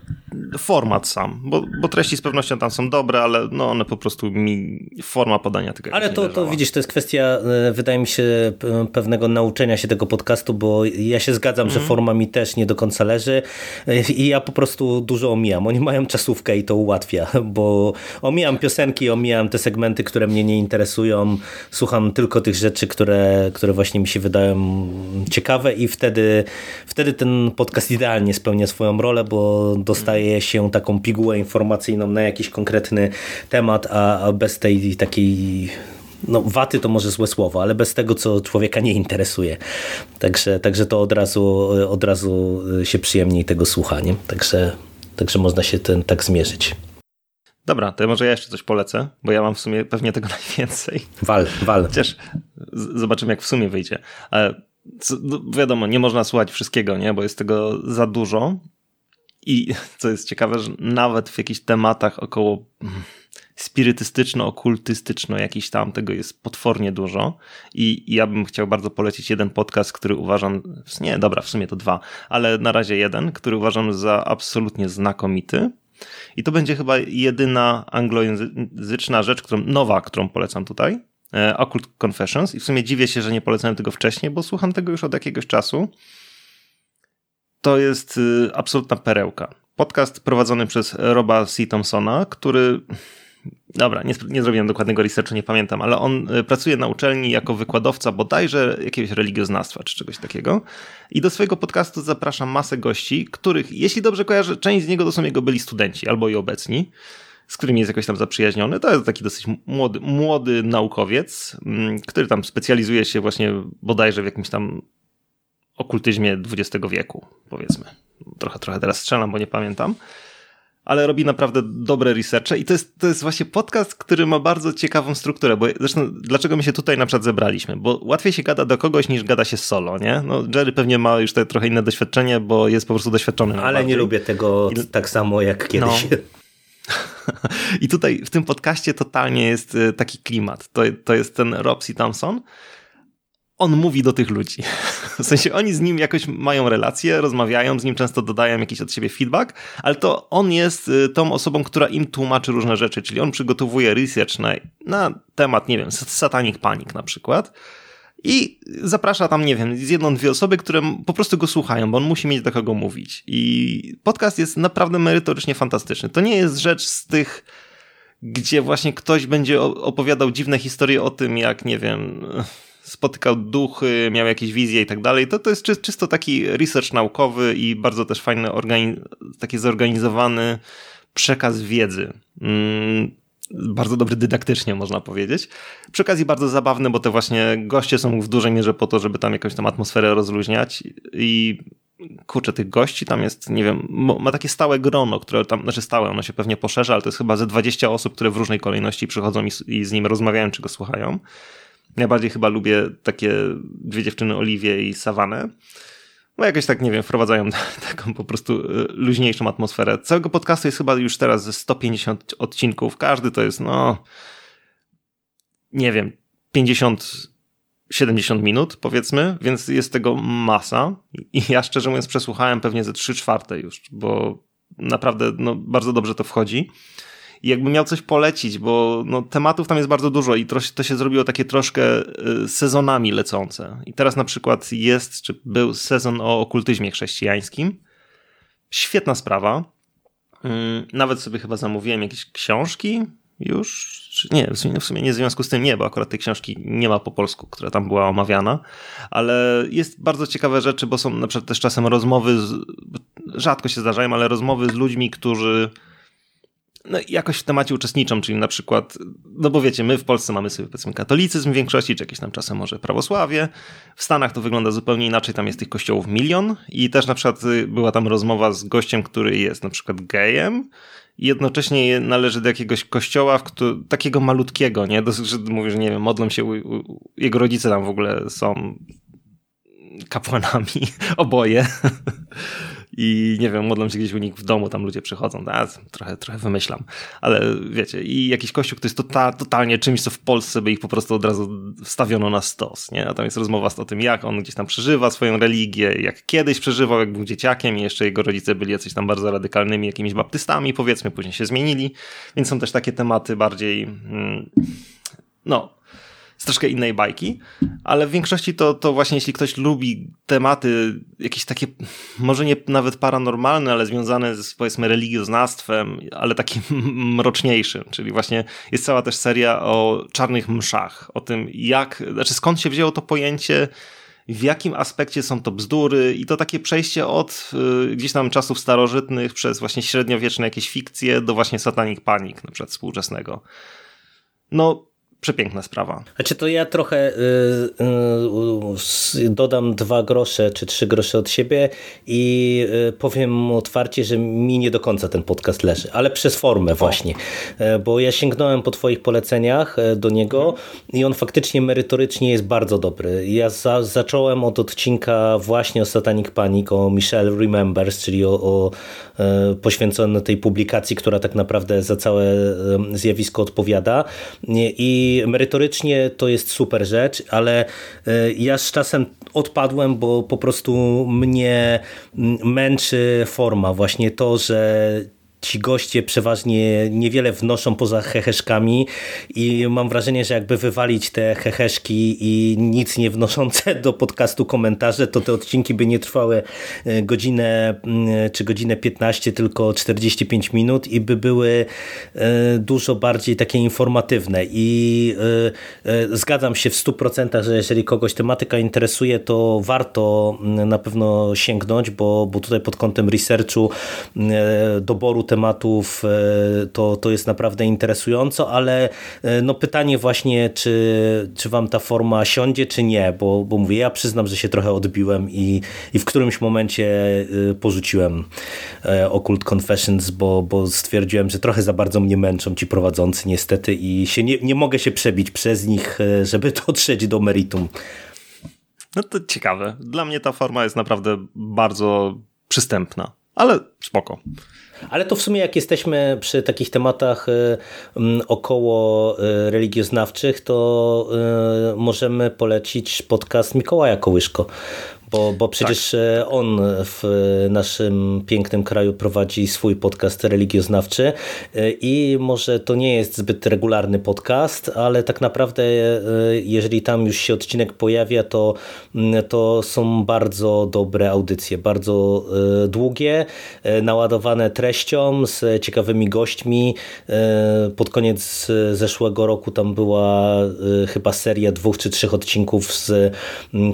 format sam, bo, bo treści z pewnością tam są dobre, ale no one po prostu mi, forma podania tego Ale to, to widzisz, to jest kwestia, e, wydaje mi się, pewnego nauczenia się tego podcastu, bo ja się zgadzam, mm. że mhm. forma mi też nie do końca leży e, i ja po prostu dużo omijam. Oni mają czasówkę i to ułatwia, bo omijam piosenki, omijam te segmenty, które mnie nie interesują, słucham tylko tych rzeczy, które, które właśnie mi się wydają ciekawe i wtedy, wtedy ten podcast idealnie spełnia swoją rolę, bo dostaje się taką pigułę informacyjną na jakiś konkretny temat, a bez tej takiej no waty to może złe słowo, ale bez tego, co człowieka nie interesuje. Także, także to od razu, od razu się przyjemniej tego słucha. Nie? Także, także można się ten tak zmierzyć. Dobra, to może ja jeszcze coś polecę, bo ja mam w sumie pewnie tego najwięcej. Wal, wal. Chociaż zobaczymy, jak w sumie wyjdzie. Ale co, no wiadomo, nie można słuchać wszystkiego, nie? bo jest tego za dużo. I co jest ciekawe, że nawet w jakichś tematach około spirytystyczno-okultystyczno jakiś tam tego jest potwornie dużo I, i ja bym chciał bardzo polecić jeden podcast, który uważam, nie, dobra, w sumie to dwa, ale na razie jeden, który uważam za absolutnie znakomity i to będzie chyba jedyna anglojęzyczna rzecz, którą, nowa, którą polecam tutaj. E, Occult Confessions. I w sumie dziwię się, że nie polecałem tego wcześniej, bo słucham tego już od jakiegoś czasu. To jest y, absolutna perełka. Podcast prowadzony przez Roba C. Thompsona, który Dobra, nie, nie zrobiłem dokładnego researchu, nie pamiętam, ale on y, pracuje na uczelni jako wykładowca bodajże jakiegoś religioznawstwa czy czegoś takiego. I do swojego podcastu zapraszam masę gości, których, jeśli dobrze kojarzę, część z niego to są jego byli studenci albo i obecni, z którymi jest jakoś tam zaprzyjaźniony. To jest taki dosyć młody, młody naukowiec, mm, który tam specjalizuje się właśnie bodajże w jakimś tam okultyzmie XX wieku, powiedzmy. Trochę, trochę teraz strzelam, bo nie pamiętam ale robi naprawdę dobre researche i to jest, to jest właśnie podcast, który ma bardzo ciekawą strukturę, bo zresztą dlaczego my się tutaj na przykład zebraliśmy, bo łatwiej się gada do kogoś niż gada się solo, nie? No Jerry pewnie ma już te trochę inne doświadczenie, bo jest po prostu doświadczony. Ale nie lubię tego I... tak samo jak kiedyś. No. I tutaj w tym podcaście totalnie jest y, taki klimat. To, to jest ten Rob C. Thompson, on mówi do tych ludzi. W sensie oni z nim jakoś mają relacje, rozmawiają, z nim często dodają jakiś od siebie feedback, ale to on jest y, tą osobą, która im tłumaczy różne rzeczy, czyli on przygotowuje research na, na temat, nie wiem, satanic panic na przykład i zaprasza tam, nie wiem, z jedną, dwie osoby, które po prostu go słuchają, bo on musi mieć do kogo mówić. I podcast jest naprawdę merytorycznie fantastyczny. To nie jest rzecz z tych gdzie właśnie ktoś będzie opowiadał dziwne historie o tym, jak, nie wiem, spotykał duchy, miał jakieś wizje i tak dalej, to to jest czy, czysto taki research naukowy i bardzo też fajny, taki zorganizowany przekaz wiedzy. Mm, bardzo dobry dydaktycznie, można powiedzieć. Przy okazji bardzo zabawny, bo te właśnie goście są w dużej mierze po to, żeby tam jakąś tam atmosferę rozluźniać i kurczę, tych gości tam jest, nie wiem, ma takie stałe grono, które tam, znaczy stałe, ono się pewnie poszerza, ale to jest chyba ze 20 osób, które w różnej kolejności przychodzą i, i z nim rozmawiają, czy go słuchają. Najbardziej chyba lubię takie dwie dziewczyny, Oliwie i Sawanę. No jakoś tak, nie wiem, wprowadzają taką po prostu y, luźniejszą atmosferę. Całego podcastu jest chyba już teraz ze 150 odcinków. Każdy to jest, no, nie wiem, 50 70 minut, powiedzmy, więc jest tego masa. I ja szczerze mówiąc przesłuchałem pewnie ze 3 czwarte już, bo naprawdę no, bardzo dobrze to wchodzi. I jakbym miał coś polecić, bo no, tematów tam jest bardzo dużo i to, się zrobiło takie troszkę y, sezonami lecące. I teraz na przykład jest, czy był sezon o okultyzmie chrześcijańskim. Świetna sprawa. Mm, nawet sobie chyba zamówiłem jakieś książki już. Nie, w sumie, w sumie nie w związku z tym nie, bo akurat tej książki nie ma po polsku, która tam była omawiana, ale jest bardzo ciekawe rzeczy, bo są na przykład też czasem rozmowy, z, rzadko się zdarzają, ale rozmowy z ludźmi, którzy no, jakoś w temacie uczestniczą, czyli na przykład, no bo wiecie, my w Polsce mamy sobie powiedzmy katolicyzm w większości, czy jakieś tam czasem może prawosławie. W Stanach to wygląda zupełnie inaczej, tam jest tych kościołów milion i też na przykład y, była tam rozmowa z gościem, który jest na przykład gejem i jednocześnie należy do jakiegoś kościoła, w którym, takiego malutkiego, nie? Dosyć, że mówi, że nie wiem, modlą się, u, u, jego rodzice tam w ogóle są kapłanami, oboje. I nie wiem, modlą się gdzieś u nich w domu, tam ludzie przychodzą. A, trochę, trochę wymyślam. Ale wiecie, i jakiś kościół, który jest tota, totalnie czymś, co w Polsce by ich po prostu od razu stawiono na stos. Nie? A tam jest rozmowa o tym, jak on gdzieś tam przeżywa swoją religię, jak kiedyś przeżywał, jak był dzieciakiem i jeszcze jego rodzice byli jacyś tam bardzo radykalnymi jakimiś baptystami, powiedzmy, później się zmienili. Więc są też takie tematy bardziej, mm, no, z troszkę innej bajki, ale w większości to, to właśnie jeśli ktoś lubi tematy jakieś takie, może nie nawet paranormalne, ale związane z powiedzmy religioznawstwem, ale takim mroczniejszym, czyli właśnie jest cała też seria o czarnych mszach, o tym jak, znaczy skąd się wzięło to pojęcie, w jakim aspekcie są to bzdury i to takie przejście od y, gdzieś tam czasów starożytnych przez właśnie średniowieczne jakieś fikcje do właśnie satanic panic, na przykład współczesnego. No, przepiękna sprawa. Znaczy to ja trochę y, y, dodam dwa grosze czy trzy grosze od siebie i y, powiem otwarcie, że mi nie do końca ten podcast leży, ale przez formę właśnie, o. bo ja sięgnąłem po twoich poleceniach e, do niego i on faktycznie merytorycznie jest bardzo dobry. Ja za, zacząłem od odcinka właśnie o Satanic Panic, o Michelle Remembers, czyli o, o e, poświęcone tej publikacji, która tak naprawdę za całe zjawisko odpowiada i merytorycznie to jest super rzecz, ale e, ja z czasem odpadłem, bo po prostu mnie męczy forma. Właśnie to, że ci goście przeważnie niewiele wnoszą poza heheszkami i mam wrażenie, że jakby wywalić te heheszki i nic nie wnoszące do podcastu komentarze, to te odcinki by nie trwały e, godzinę mm, czy godzinę 15, tylko 45 minut i by były e, dużo bardziej takie informatywne. I e, zgadzam się w 100%, że jeżeli kogoś tematyka interesuje, to warto mm, na pewno sięgnąć, bo, bo tutaj pod kątem researchu, doboru tematów e, to, to jest naprawdę interesująco, ale e, no pytanie właśnie, czy, czy wam ta forma siądzie, czy nie, bo, bo mówię, ja przyznam, że się trochę odbiłem i, i w którymś momencie e, porzuciłem Occult Confessions, bo, bo stwierdziłem, że trochę za bardzo mnie męczą ci prowadzący niestety i się nie, nie mogę się przebić przez nich, żeby dotrzeć do meritum. No to ciekawe. Dla mnie ta forma jest naprawdę bardzo przystępna, ale spoko. Ale to w sumie jak jesteśmy przy takich tematach y, około y, religioznawczych, to y, możemy polecić podcast Mikołaja Kołyszko, bo, bo przecież tak. On w naszym pięknym kraju prowadzi swój podcast religioznawczy e, i może to nie jest zbyt regularny podcast, ale tak naprawdę e, jeżeli tam już się odcinek pojawia, to, to są bardzo dobre audycje, bardzo długie, naładowane treścią, z ciekawymi gośćmi. Pod koniec zeszłego roku tam była chyba seria dwóch czy trzech odcinków z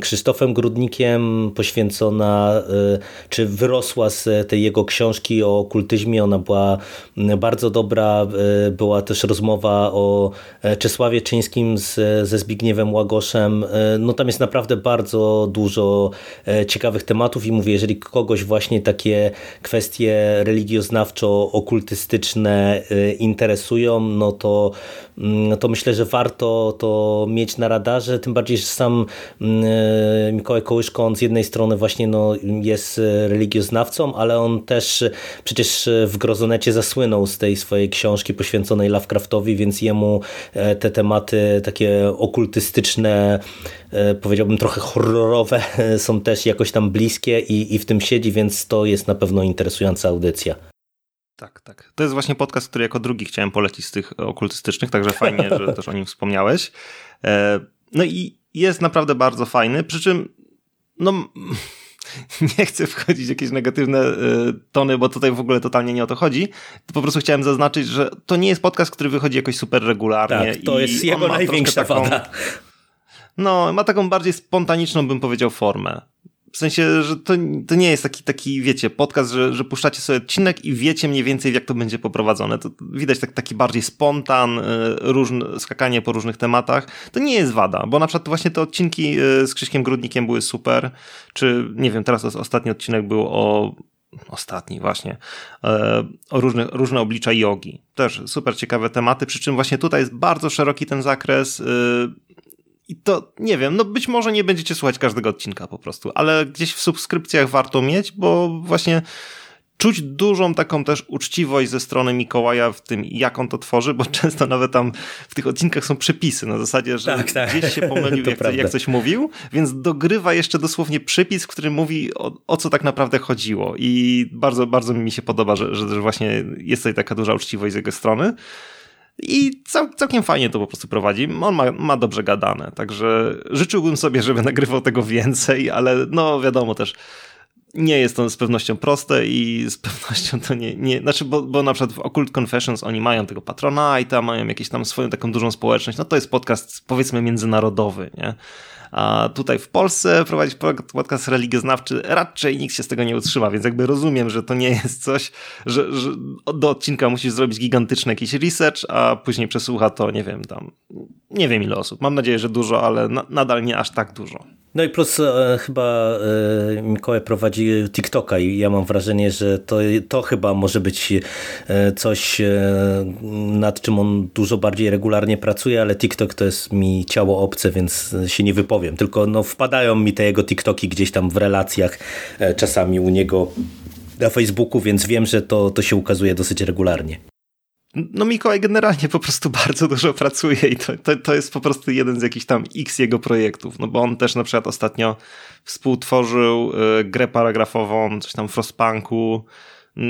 Krzysztofem Grudnikiem, poświęcona, y, czy wyrosła z tej jego książki o okultyzmie. Ona była mm, bardzo dobra. Y, była też rozmowa o e, Czesławie Czyńskim z, ze Zbigniewem Łagoszem. Y, no tam jest naprawdę bardzo dużo e, ciekawych tematów i mówię, jeżeli kogoś właśnie takie kwestie religioznawczo-okultystyczne interesują, no to, to myślę, że warto to mieć na radarze, tym bardziej, że sam mm, Mikołaj Kołyszko, on z jednej strony właśnie no, jest religioznawcą, ale on też przecież w Grozonecie zasłynął z tej swojej książki poświęconej Lovecraftowi, więc jemu e, te tematy takie okultystyczne, e, powiedziałbym trochę horrorowe są też jakoś tam bliskie i, i w tym siedzi, więc to jest na pewno interesująca audycja. Tak, tak. To jest właśnie podcast, który jako drugi chciałem polecić z tych okultystycznych, także fajnie, że też o nim wspomniałeś. E, no i jest naprawdę bardzo fajny, przy czym no nie chcę wchodzić w jakieś negatywne y, tony, bo tutaj w ogóle totalnie nie o to chodzi. Po prostu chciałem zaznaczyć, że to nie jest podcast, który wychodzi jakoś super regularnie. Tak, to jest jego największa taką, wada. No, ma taką bardziej spontaniczną, bym powiedział, formę. W sensie, że to, to nie jest taki, taki wiecie, podcast, że, że puszczacie sobie odcinek i wiecie mniej więcej, jak to będzie poprowadzone. To widać tak, taki bardziej spontan, różne, skakanie po różnych tematach. To nie jest wada, bo na przykład właśnie te odcinki z Krzyśkiem Grudnikiem były super, czy nie wiem, teraz ostatni odcinek był o ostatni właśnie, e, o różne, różne oblicza jogi. Też super ciekawe tematy, przy czym właśnie tutaj jest bardzo szeroki ten zakres e, i to, nie wiem, no być może nie będziecie słuchać każdego odcinka po prostu, ale gdzieś w subskrypcjach warto mieć, bo właśnie czuć dużą taką też uczciwość ze strony Mikołaja w tym, jak on to tworzy, bo często nawet tam w tych odcinkach są przepisy na zasadzie, że tak, tak. gdzieś się pomylił, jak, jak, coś mówił, więc dogrywa jeszcze dosłownie przypis, w którym mówi o, o, co tak naprawdę chodziło i bardzo, bardzo mi się podoba, że, że, że właśnie jest tutaj taka duża uczciwość z jego strony. I cał, całkiem fajnie to po prostu prowadzi. On ma, ma dobrze gadane, także życzyłbym sobie, żeby nagrywał tego więcej, ale no wiadomo też, nie jest to z pewnością proste i z pewnością to nie, nie znaczy, bo, bo na przykład w Occult Confessions oni mają tego Patronite'a, mają jakieś tam swoją taką dużą społeczność, no to jest podcast powiedzmy międzynarodowy, nie? A tutaj w Polsce prowadzić podcast religioznawczy raczej nikt się z tego nie utrzyma, więc jakby rozumiem, że to nie jest coś, że, że do odcinka musisz zrobić gigantyczny jakiś research, a później przesłucha to, nie wiem, tam, nie wiem ile osób. Mam nadzieję, że dużo, ale na, nadal nie aż tak dużo. No i plus e, chyba e, Mikołaj prowadzi TikToka i ja mam wrażenie, że to, to chyba może być e, coś, e, nad czym on dużo bardziej regularnie pracuje, ale TikTok to jest mi ciało obce, więc się nie wypowiem. Tylko no, wpadają mi te jego TikToki gdzieś tam w relacjach e, czasami u niego na Facebooku, więc wiem, że to, to się ukazuje dosyć regularnie. No Mikołaj generalnie po prostu bardzo dużo pracuje i to, to, to jest po prostu jeden z jakichś tam x jego projektów, no bo on też na przykład ostatnio współtworzył y, grę paragrafową, coś tam Frostpunku,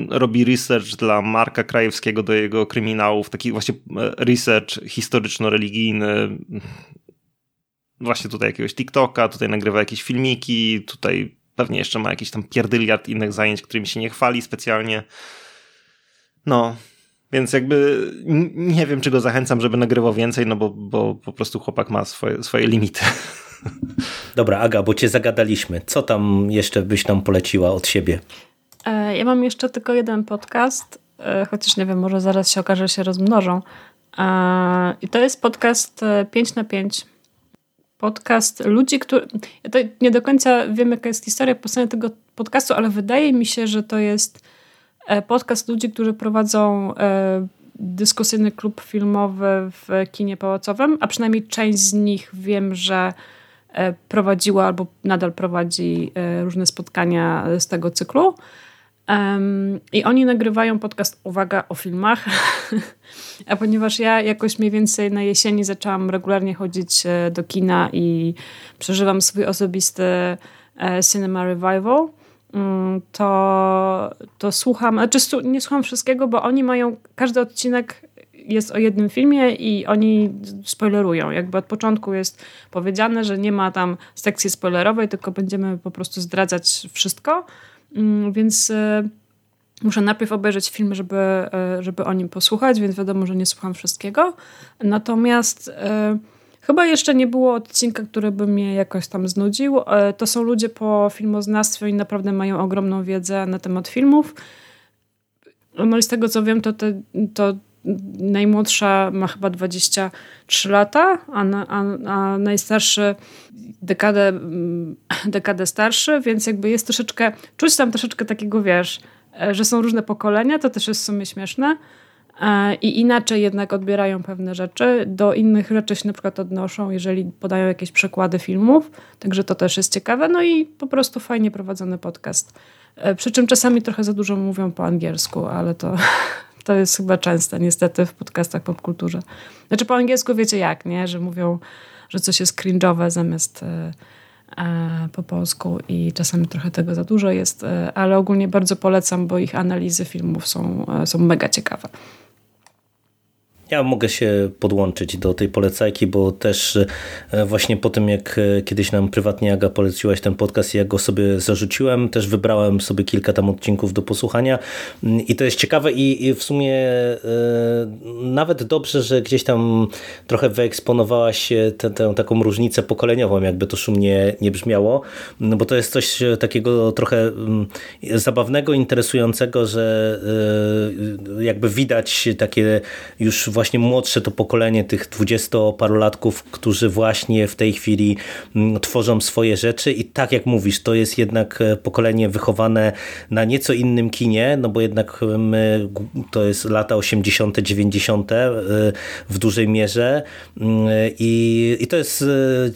robi research dla Marka Krajewskiego do jego kryminałów, taki właśnie e, research historyczno-religijny, właśnie tutaj jakiegoś TikToka, tutaj nagrywa jakieś filmiki, tutaj pewnie jeszcze ma jakiś tam pierdyliard innych zajęć, którymi się nie chwali specjalnie. No, więc jakby nie wiem, czy go zachęcam, żeby nagrywał więcej, no bo, bo po prostu chłopak ma swoje, swoje limity. Dobra, Aga, bo cię zagadaliśmy. Co tam jeszcze byś nam poleciła od siebie? E, ja mam jeszcze tylko jeden podcast, e, chociaż nie wiem, może zaraz się okaże, że się rozmnożą. E, I to jest podcast 5 na 5. Podcast ludzi, którzy. Ja to nie do końca wiem, jaka jest historia powstania tego podcastu, ale wydaje mi się, że to jest podcast ludzi, którzy prowadzą e, dyskusyjny klub filmowy w kinie pałacowym, a przynajmniej część z nich wiem, że e, prowadziła albo nadal prowadzi różne spotkania z tego cyklu. I oni nagrywają podcast Uwaga o filmach. A ponieważ ja jakoś mniej więcej na jesieni zaczęłam regularnie chodzić do kina i przeżywam swój osobisty cinema revival, to, to słucham, znaczy nie słucham wszystkiego, bo oni mają, każdy odcinek jest o jednym filmie i oni spoilerują. Jakby od początku jest powiedziane, że nie ma tam sekcji spoilerowej, tylko będziemy po prostu zdradzać wszystko. Mm, więc y, muszę najpierw obejrzeć film, żeby, y, żeby o nim posłuchać, więc wiadomo, że nie słucham wszystkiego. Natomiast y, Chyba jeszcze nie było odcinka, który by mnie jakoś tam znudził. E, to są ludzie po filmoznawstwie i naprawdę mają ogromną wiedzę na temat filmów. No i z tego co wiem, to, te, to najmłodsza ma chyba 23 lata, a, a, a najstarszy dekadę, mm, dekadę starszy, więc jakby jest troszeczkę, czuć tam troszeczkę takiego, wiesz, e, że są różne pokolenia, to też jest w sumie śmieszne. E, i inaczej jednak odbierają pewne rzeczy. Do innych rzeczy się na przykład odnoszą, jeżeli podają jakieś przykłady filmów, także to też jest ciekawe. No i po prostu fajnie prowadzony podcast. E, przy czym czasami trochę za dużo mówią po angielsku, ale to, to jest chyba częste niestety w podcastach popkulturze. Znaczy po angielsku wiecie jak, nie? Że mówią, że coś jest cringe'owe zamiast e, po polsku i czasami trochę tego za dużo jest, ale ogólnie bardzo polecam, bo ich analizy filmów są, są mega ciekawe. Ja mogę się podłączyć do tej polecajki, bo też e, właśnie po tym, jak e, kiedyś nam prywatnie Aga poleciłaś ten podcast i ja go sobie zarzuciłem, też wybrałem sobie kilka tam odcinków do posłuchania. Mm, i to jest ciekawe i w sumie e, nawet dobrze, że gdzieś tam trochę wyeksponowałaś tę, tę taką różnicę pokoleniową, jakby to szumnie nie brzmiało, no bo to jest coś takiego trochę mm, zabawnego, interesującego, że jakby widać takie już właśnie młodsze to pokolenie tych dwudziestoparolatków, którzy właśnie w tej chwili mm, tworzą swoje rzeczy i tak jak mówisz, to jest jednak e, pokolenie wychowane na nieco innym kinie, no bo jednak my, to jest lata 80., 90. E, w dużej mierze mm, i, i to jest e,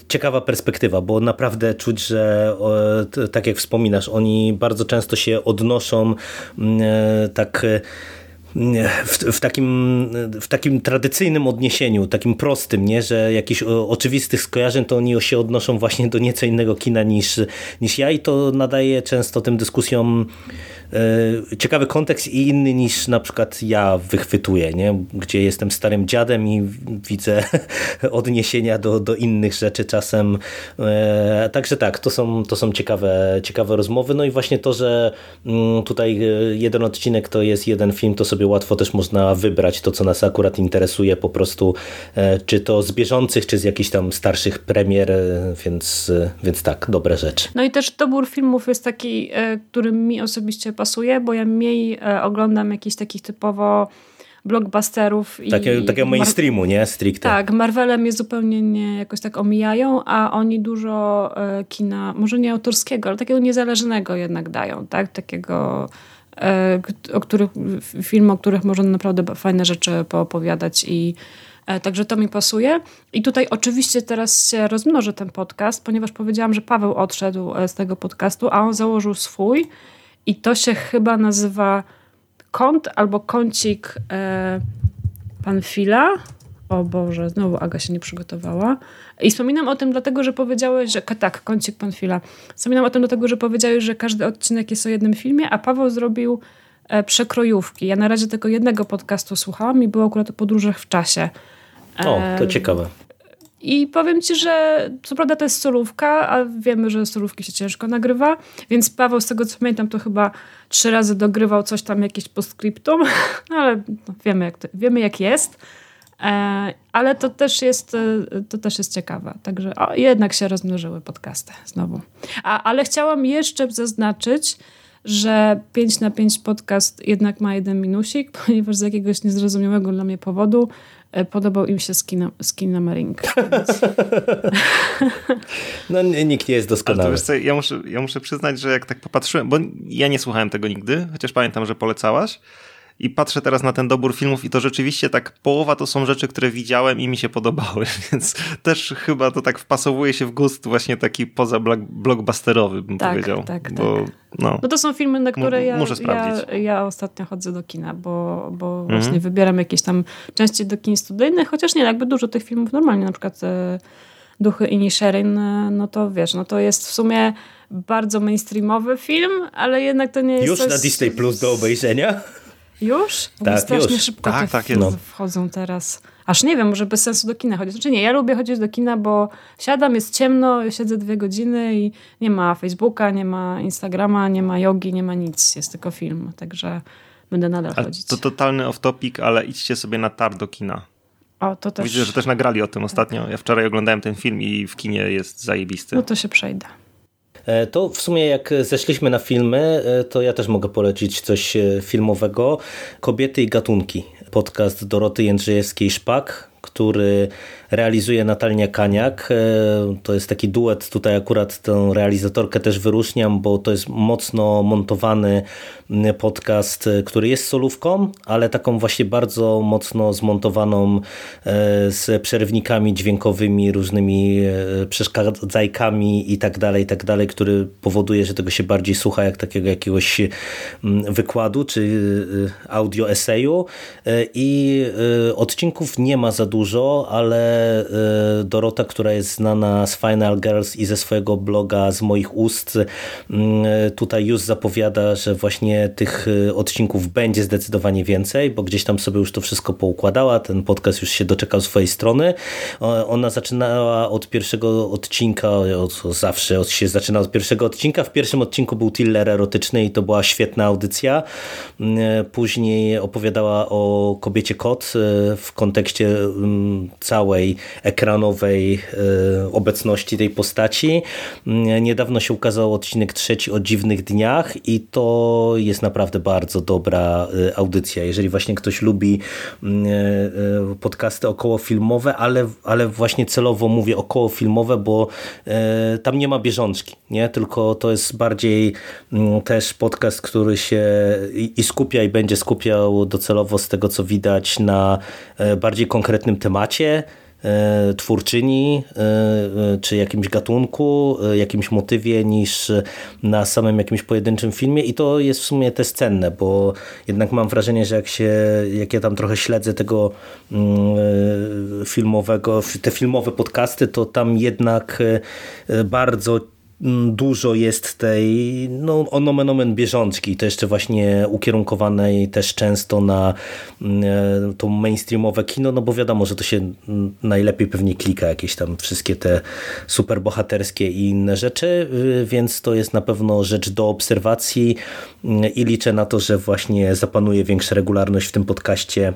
ciekawa perspektywa, bo naprawdę czuć, że tak jak wspominasz, oni bardzo często się odnoszą mm, tak w, w, takim, w takim tradycyjnym odniesieniu, takim prostym, nie? że jakichś oczywistych skojarzeń to oni się odnoszą właśnie do nieco innego kina niż, niż ja i to nadaje często tym dyskusjom E, ciekawy kontekst i inny niż na przykład ja wychwytuję, nie? gdzie jestem starym dziadem i widzę odniesienia do, do innych rzeczy czasem. E, także tak, to są, to są ciekawe, ciekawe rozmowy. No i właśnie to, że mm, tutaj e, jeden odcinek to jest jeden film, to sobie łatwo też można wybrać to, co nas akurat interesuje po prostu, czy to z bieżących, czy z jakichś tam starszych premier, więc, więc tak, dobre rzeczy. No i też dobór filmów jest taki, który mi osobiście pasuje, bo ja mniej e, oglądam jakichś takich typowo blockbusterów. Takie, i takiego mainstreamu, nie? Stricte. Tak, Marvele mnie zupełnie nie jakoś tak omijają, a oni dużo e, kina, może nie autorskiego, ale takiego niezależnego jednak dają, tak? Takiego e, o których, film, o których można naprawdę fajne rzeczy poopowiadać i Także to mi pasuje. I tutaj oczywiście teraz się rozmnoży ten podcast, ponieważ powiedziałam, że Paweł odszedł z tego podcastu, a on założył swój. I to się chyba nazywa kąt albo kącik e, Panfila. O Boże, znowu Aga się nie przygotowała. I wspominam o tym dlatego, że powiedziałeś, że tak, kącik Panfila. Wspominam o tym dlatego, że powiedziałeś, że każdy odcinek jest o jednym filmie, a Paweł zrobił e, przekrojówki. Ja na razie tylko jednego podcastu słuchałam i było akurat o podróżach w czasie. O, to ciekawe. I powiem ci, że co prawda to jest solówka, a wiemy, że solówki się ciężko nagrywa, więc Paweł, z tego co pamiętam, to chyba trzy razy dogrywał coś tam, jakieś postscriptum, no ale wiemy, jak to, wiemy jak jest. E, ale to też jest, e, to też jest ciekawe. Także o, jednak się rozmnożyły podcasty znowu. A, ale chciałam jeszcze zaznaczyć, że 5 na 5 podcast jednak ma jeden minusik, ponieważ z jakiegoś niezrozumiałego dla mnie powodu E, podobał im się skin, skin Marink. no nikt nie jest doskonały. Ale co, ja, muszę, ja muszę przyznać, że jak tak popatrzyłem, bo ja nie słuchałem tego nigdy, chociaż pamiętam, że polecałaś, i patrzę teraz na ten dobór filmów i to rzeczywiście tak połowa to są rzeczy, które widziałem i mi się podobały, więc też chyba to tak wpasowuje się w gust właśnie taki poza blockbusterowy bym tak, powiedział. Tak, bo, tak. No, no to są filmy, na które ja, ja, ja, ostatnio chodzę do kina, bo, bo mhm. właśnie wybieram jakieś tam części do kin studyjnych, chociaż nie, jakby dużo tych filmów normalnie, na przykład e, Duchy Inisherin, e, no to wiesz, no to jest w sumie bardzo mainstreamowy film, ale jednak to nie jest Już coś... na Disney Plus do obejrzenia? Już? Tak, strasznie już. szybko tak, tak, no. wchodzą teraz. Aż nie wiem, może bez sensu do kina chodzić. Znaczy nie, ja lubię chodzić do kina, bo siadam, jest ciemno, siedzę dwie godziny i nie ma Facebooka, nie ma Instagrama, nie ma jogi, nie ma nic. Jest tylko film, także będę nadal A chodzić. To totalny off-topic, ale idźcie sobie na tar do kina. O, to też... Widzę, że też nagrali o tym ostatnio. Ja wczoraj oglądałem ten film i w kinie jest zajebisty. No to się przejdę. E, to w sumie jak zeszliśmy na filmy, e, to ja też mogę polecić coś e, filmowego. Kobiety i gatunki. Podcast Doroty Jędrzejewskiej-Szpak, który realizuje Natalia Kaniak. E, to jest taki duet, tutaj akurat tę realizatorkę też wyróżniam, bo to jest mocno montowany podcast, e, który jest solówką, ale taką właśnie bardzo mocno zmontowaną e, z przerwnikami dźwiękowymi, różnymi przeszkadzajkami i tak dalej, i tak dalej, który powoduje, że tego się bardziej słucha jak takiego jakiegoś wykładu czy audio eseju i odcinków nie ma za dużo, ale e, Dorota, która jest znana z Final Girls i ze swojego bloga z moich ust, mm, tutaj już zapowiada, że właśnie tych e, odcinków będzie zdecydowanie więcej, bo gdzieś tam sobie już to wszystko poukładała, ten podcast już się doczekał swojej strony. Ona zaczynała od pierwszego odcinka, od, zawsze od, się zaczyna od pierwszego odcinka. W pierwszym odcinku był thriller erotyczny i to była świetna audycja. Mm, później opowiadała o kobiecie kot w kontekście mm, ekranowej e, obecności tej postaci. Mm, niedawno się ukazał odcinek trzeci o dziwnych dniach i to jest naprawdę bardzo dobra e, audycja. Jeżeli właśnie ktoś lubi mm, e, podcasty okołofilmowe, ale, ale właśnie celowo mówię okołofilmowe, bo tam nie ma bieżączki, nie? tylko to jest bardziej też podcast, który się i skupia i będzie skupiał docelowo z tego co widać na bardziej konkretnym temacie, twórczyni, e, czy jakimś gatunku, jakimś motywie niż na samym jakimś pojedynczym filmie. I to jest w sumie też cenne, bo jednak mam wrażenie, że jak się, jak ja tam trochę śledzę tego mm, filmowego, te filmowe podcasty, to tam jednak bardzo dużo jest tej no, onomen omen bieżączki, to jeszcze właśnie ukierunkowanej też często na mm, e, to mainstreamowe kino, no bo wiadomo, że to się mm, najlepiej pewnie klika jakieś tam wszystkie te superbohaterskie i inne rzeczy, y, więc to jest na pewno rzecz do obserwacji i liczę na to, że właśnie zapanuje większa regularność w tym podcaście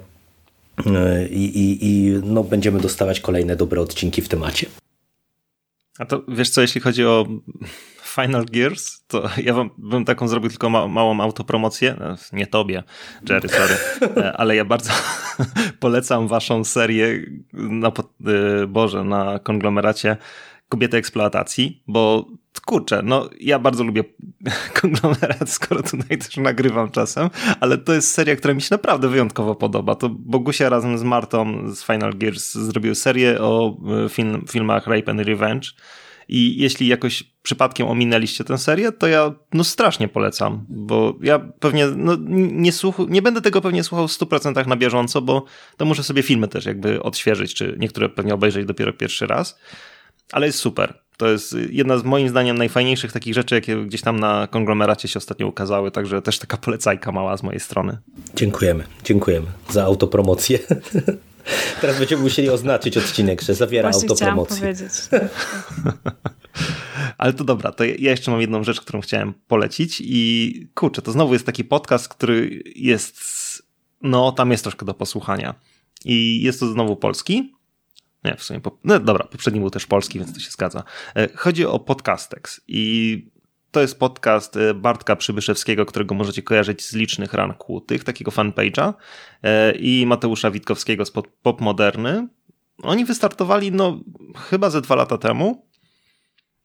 y, i, i, i no, będziemy dostawać kolejne dobre odcinki w temacie. A to wiesz co, jeśli chodzi o Final Gears, to ja wam, bym taką zrobił tylko ma, małą autopromocję. No, nie tobie, Jerry, sorry. E, ale ja bardzo polecam waszą serię na, e, Boże, na konglomeracie kobiety eksploatacji, bo kurczę, no ja bardzo lubię konglomerat, skoro tutaj też nagrywam czasem, ale to jest seria, która mi się naprawdę wyjątkowo podoba. To Bogusia razem z Martą z Final Gears zrobił serię o e, film, filmach Rape and Revenge i jeśli jakoś przypadkiem ominęliście tę serię, to ja no strasznie polecam, bo ja pewnie no, nie, słuch nie będę tego pewnie słuchał w 100% na bieżąco, bo to muszę sobie filmy też jakby odświeżyć, czy niektóre pewnie obejrzeć dopiero pierwszy raz, ale jest super. To jest jedna z moim zdaniem najfajniejszych takich rzeczy, jakie gdzieś tam na konglomeracie się ostatnio ukazały, także też taka polecajka mała z mojej strony. Dziękujemy, dziękujemy za autopromocję. Teraz będziemy musieli oznaczyć odcinek, że zawiera Właśnie autopromocję. powiedzieć. Ale to dobra, to ja jeszcze mam jedną rzecz, którą chciałem polecić i kurczę, to znowu jest taki podcast, który jest, no tam jest troszkę do posłuchania. I jest to znowu polski, nie, w sumie. No dobra, poprzedni był też polski, więc to się zgadza. E, chodzi o Podcastex i to jest podcast e, Bartka Przybyszewskiego, którego możecie kojarzyć z licznych ran kłutych, takiego fanpage'a e, i Mateusza Witkowskiego z Pop Moderny. Oni wystartowali no chyba ze dwa lata temu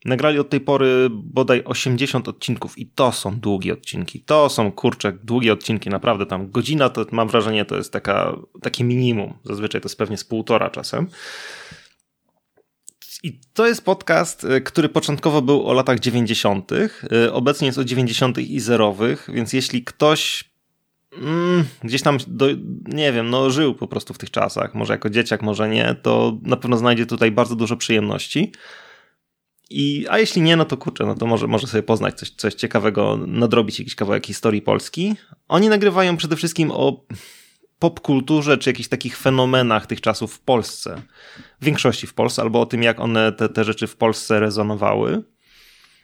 Nagrali od tej pory bodaj 80 odcinków i to są długie odcinki. To są kurczę długie odcinki, naprawdę tam godzina to mam wrażenie to jest taka, takie minimum. Zazwyczaj to jest pewnie z półtora czasem. I to jest podcast, y, który początkowo był o latach 90., y, obecnie jest o 90. i zerowych, więc jeśli ktoś mm, gdzieś tam, do, nie wiem, no żył po prostu w tych czasach, może jako dzieciak, może nie, to na pewno znajdzie tutaj bardzo dużo przyjemności. I, a jeśli nie, no to kurczę, no to może, może sobie poznać coś, coś ciekawego, nadrobić jakiś kawałek historii Polski. Oni nagrywają przede wszystkim o popkulturze, czy jakichś takich fenomenach tych czasów w Polsce. W większości w Polsce, albo o tym, jak one, te, te rzeczy w Polsce rezonowały.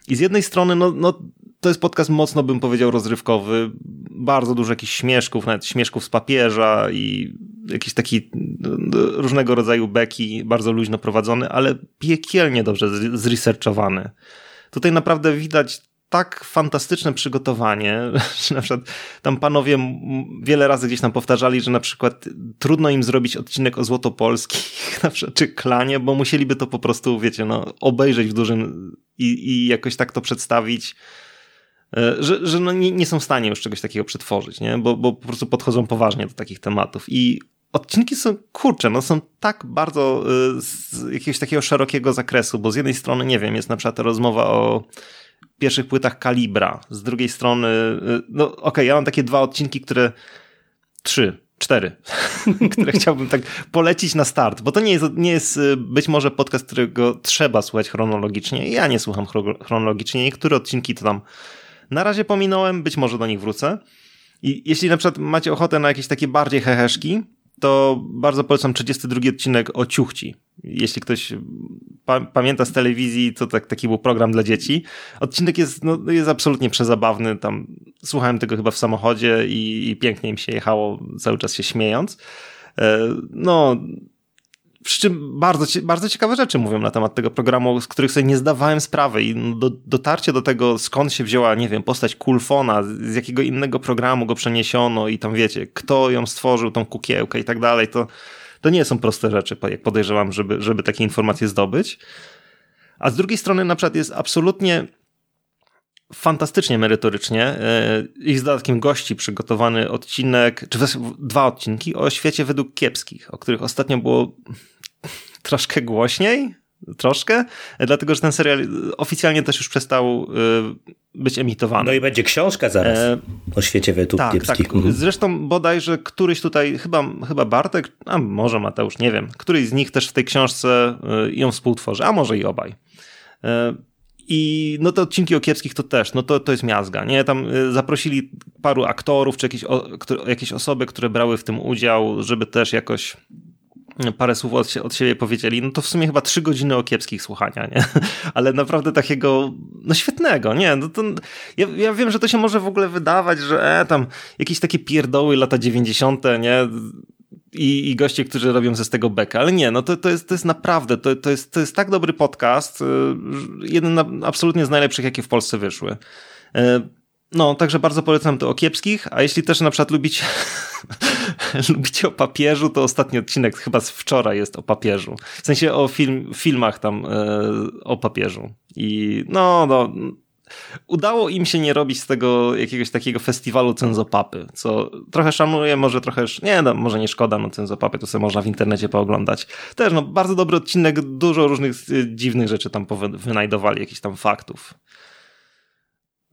I z jednej strony, no, no, to jest podcast mocno, bym powiedział, rozrywkowy. Bardzo dużo jakichś śmieszków, nawet śmieszków z papieża i jakiś taki no, różnego rodzaju beki, bardzo luźno prowadzony, ale piekielnie dobrze zresearchowany. Tutaj naprawdę widać tak fantastyczne przygotowanie, że na przykład tam panowie wiele razy gdzieś tam powtarzali, że na przykład trudno im zrobić odcinek o Złotopolskich, na przykład, czy klanie, bo musieliby to po prostu, wiecie, no, obejrzeć w dużym i, i jakoś tak to przedstawić, e, że, że no nie, nie są w stanie już czegoś takiego przetworzyć, nie? Bo, bo po prostu podchodzą poważnie do takich tematów i odcinki są, kurcze, no są tak bardzo y, z jakiegoś takiego szerokiego zakresu, bo z jednej strony, nie wiem, jest na przykład rozmowa o pierwszych płytach Kalibra, z drugiej strony, y, no okej, okay, ja mam takie dwa odcinki, które, trzy, cztery, które chciałbym tak polecić na start, bo to nie jest, nie jest y, być może podcast, którego trzeba słuchać chronologicznie. Ja nie słucham chronologicznie. Niektóre odcinki to tam na razie pominąłem, być może do nich wrócę. I jeśli na przykład macie ochotę na jakieś takie bardziej heheszki, to bardzo polecam 32 odcinek o Ciuchci. Jeśli ktoś pa pamięta z telewizji, to tak, taki był program dla dzieci. Odcinek jest, no, jest absolutnie przezabawny. Tam słuchałem tego chyba w samochodzie i, i pięknie im się jechało, cały czas się śmiejąc. E, no, przy czym bardzo, bardzo ciekawe rzeczy mówią na temat tego programu, z których sobie nie zdawałem sprawy i do, dotarcie do tego, skąd się wzięła, nie wiem, postać Kulfona, z jakiego innego programu go przeniesiono i tam wiecie, kto ją stworzył, tą kukiełkę i tak dalej, to, to nie są proste rzeczy, jak podejrzewam, żeby, żeby takie informacje zdobyć. A z drugiej strony na przykład jest absolutnie fantastycznie merytorycznie e, i z dodatkiem gości przygotowany odcinek, czy dwa odcinki o świecie według kiepskich, o których ostatnio było troszkę głośniej, troszkę, dlatego że ten serial oficjalnie też już przestał y, być emitowany. No i będzie książka zaraz e... o świecie według tak, kiepskich. Tak. Mhm. Zresztą bodajże któryś tutaj, chyba, chyba Bartek, a może Mateusz, nie wiem, któryś z nich też w tej książce ją współtworzy, a może i obaj. I no te odcinki o kiepskich to też, no to, to jest miazga, nie? Tam y, zaprosili paru aktorów, czy jakieś, o, jakieś osoby, które brały w tym udział, żeby też jakoś parę słów od, od siebie powiedzieli, no to w sumie chyba trzy godziny o kiepskich słuchania, nie? Ale naprawdę takiego, no świetnego, nie? No to, ja, ja wiem, że to się może w ogóle wydawać, że e, tam jakieś takie pierdoły lata 90., nie? I, i goście, którzy robią ze z tego bekę, ale nie, no to, to, jest, to jest naprawdę, to, to, jest, to jest tak dobry podcast, y, jeden absolutnie z najlepszych, jakie w Polsce wyszły. Y, no, także bardzo polecam to o kiepskich, a jeśli też na przykład lubicie, lubicie o papieżu, to ostatni odcinek chyba z wczoraj jest o papieżu. W sensie o film, filmach tam e, o papieżu. I no, no, udało im się nie robić z tego jakiegoś takiego festiwalu cenzopapy, co trochę szanuję, może trochę, nie no, może nie szkoda, no cenzopapy to sobie można w internecie pooglądać. Też no, bardzo dobry odcinek, dużo różnych e, dziwnych rzeczy tam wynajdowali, jakichś tam faktów.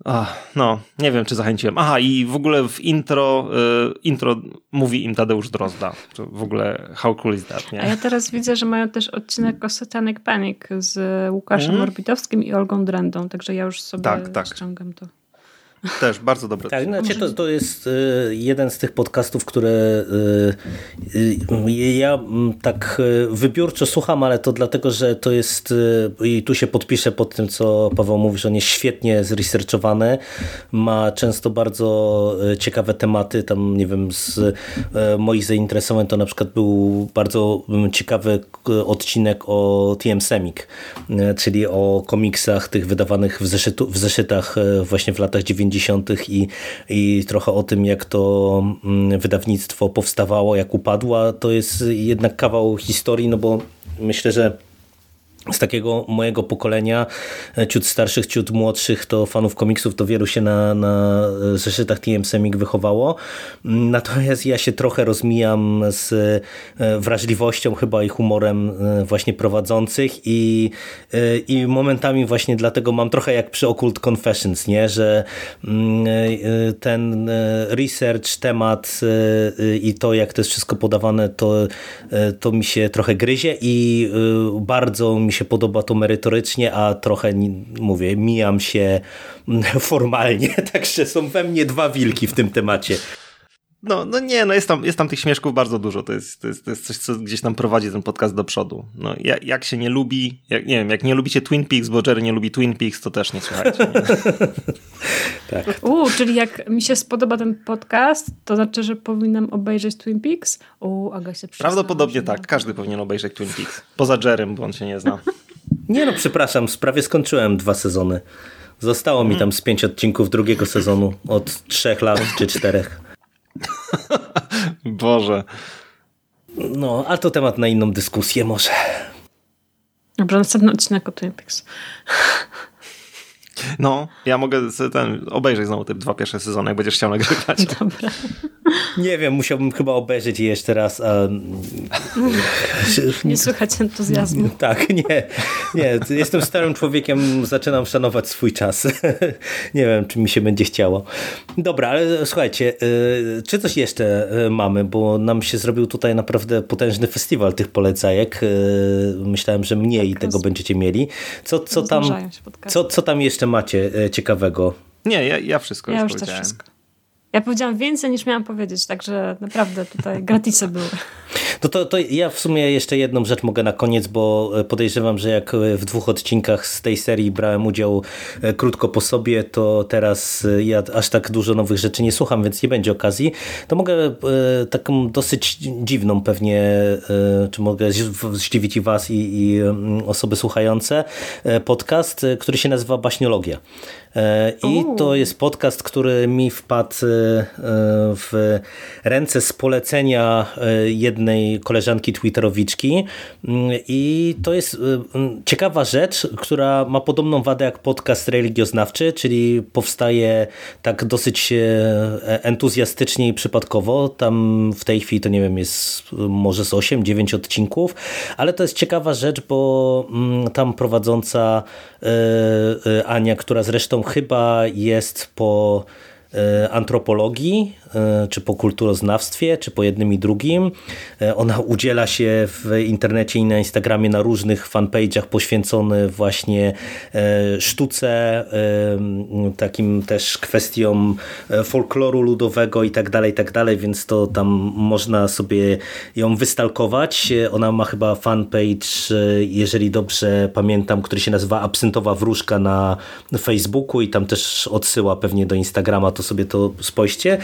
Ach, no, nie wiem, czy zachęciłem. Aha, i w ogóle w intro, y, intro mówi im Tadeusz Drozda. W ogóle how cool is that, nie? A ja teraz widzę, że mają też odcinek o Satanic Panic z Łukaszem mm. Orbitowskim i Olgą Drendą, także ja już sobie tak, tak. ściągam to. Też bardzo dobre. Tak, znaczy to, to jest y, jeden z tych podcastów, które y, y, ja tak wybiórczo słucham, ale to dlatego, że to jest i tu się podpiszę pod tym, co Paweł mówi, że on jest świetnie zresearchowany, ma często bardzo ciekawe tematy, tam nie wiem, z moich zainteresowań to na przykład był bardzo ciekawy odcinek o TM Semik, czyli o komiksach tych wydawanych w, zeszytu, w zeszytach właśnie w latach 90 90. I, i trochę o tym, jak to mm, wydawnictwo powstawało, jak upadło. To jest jednak kawał historii, no bo myślę, że z takiego mojego pokolenia, e, ciut starszych, ciut młodszych, to fanów komiksów, to wielu się na, na zeszytach TM Semik wychowało. Natomiast ja się trochę rozmijam z e, wrażliwością chyba i humorem e, właśnie prowadzących i, i momentami właśnie dlatego mam trochę jak przy Occult Confessions, nie? że mm, ten research, temat i to jak to jest wszystko podawane, to, to mi się trochę gryzie i bardzo mi się podoba to merytorycznie, a trochę, mówię, mijam się formalnie, także są we mnie dwa wilki w tym temacie. No, no nie, no jest tam, jest tam tych śmieszków bardzo dużo. To jest, to, jest, to jest coś, co gdzieś tam prowadzi ten podcast do przodu. No, jak, jak się nie lubi, jak, nie wiem, jak nie lubicie Twin Peaks, bo Jerry nie lubi Twin Peaks, to też nie słuchajcie. Nie? tak. U, czyli jak mi się spodoba ten podcast, to znaczy, że powinnam obejrzeć Twin Peaks? U, Aga się Prawdopodobnie tak, każdy powinien obejrzeć Twin Peaks. Poza Jerrym, bo on się nie zna. Nie no, przepraszam, prawie skończyłem dwa sezony. Zostało mi tam z pięć odcinków drugiego sezonu od trzech lat czy czterech. Boże. No, a to temat na inną dyskusję może. Dobrze, następny odcinek o Twin Peaks. No, ja mogę ten, obejrzeć znowu te dwa pierwsze sezony, jak będziesz chciał nagrywać. Dobra. Nie wiem, musiałbym chyba obejrzeć je jeszcze raz. A... Nie słychać entuzjazmu. Tak, nie, nie. Jestem starym człowiekiem, zaczynam szanować swój czas. Nie wiem, czy mi się będzie chciało. Dobra, ale słuchajcie, y, czy coś jeszcze y, mamy, bo nam się zrobił tutaj naprawdę potężny festiwal tych polecajek. Y, myślałem, że mniej tak, tego będziecie mieli. Co, co, tam, co, co tam jeszcze macie ciekawego? Nie, ja, ja wszystko ja już, już też wszystko. Ja powiedziałam więcej niż miałam powiedzieć, także naprawdę tutaj gratisy były. No to, to ja w sumie jeszcze jedną rzecz mogę na koniec, bo podejrzewam, że jak w dwóch odcinkach z tej serii brałem udział e, krótko po sobie, to teraz e, ja aż tak dużo nowych rzeczy nie słucham, więc nie będzie okazji. To mogę e, taką dosyć dziwną pewnie, czy mogę zdziwić i was i, i osoby słuchające, podcast, który się nazywa Baśniologia. I to jest podcast, który mi wpadł w ręce z polecenia jednej koleżanki Twitterowiczki i to jest ciekawa rzecz, która ma podobną wadę jak podcast religioznawczy, czyli powstaje tak dosyć entuzjastycznie i przypadkowo. Tam w tej chwili to nie wiem, jest może z 8-9 odcinków, ale to jest ciekawa rzecz, bo tam prowadząca Ania, która zresztą chyba jest po E, antropologii, e, czy po kulturoznawstwie, czy po jednym i drugim. E, ona udziela się w internecie i na Instagramie na różnych fanpage'ach poświęcony właśnie sztuce, takim też kwestiom folkloru ludowego i tak dalej, tak dalej, więc to tam można sobie ją wystalkować. Ona ma chyba fanpage, jeżeli dobrze pamiętam, który się nazywa Absyntowa Wróżka na Facebooku i tam też odsyła pewnie do Instagrama, to sobie to spojście.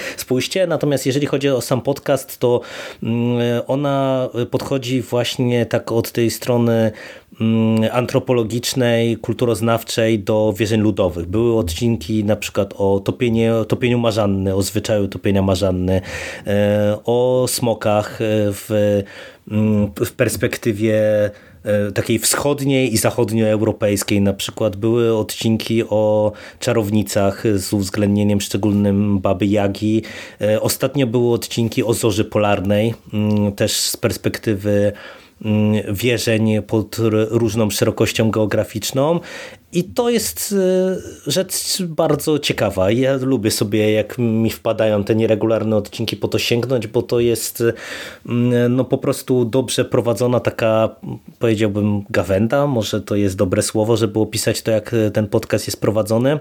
Natomiast jeżeli chodzi o sam podcast, to mm, ona podchodzi właśnie tak od tej strony mm, antropologicznej, kulturoznawczej do wierzeń ludowych. Były odcinki na przykład o topienie, topieniu marzanny, o zwyczaju topienia marzanny, e, o smokach w, mm, w perspektywie E, takiej wschodniej i zachodnioeuropejskiej. Na przykład były odcinki o czarownicach z uwzględnieniem szczególnym Baby Jagi. E, ostatnio były odcinki o zorzy polarnej, mm, też z perspektywy mm, wierzeń pod różną szerokością geograficzną i to jest e, rzecz bardzo ciekawa. Ja lubię sobie, jak mi wpadają te nieregularne odcinki, po to sięgnąć, bo to jest mm, no, po prostu dobrze prowadzona taka, powiedziałbym, gawenda. Może to jest dobre słowo, żeby opisać to, jak ten podcast jest prowadzony.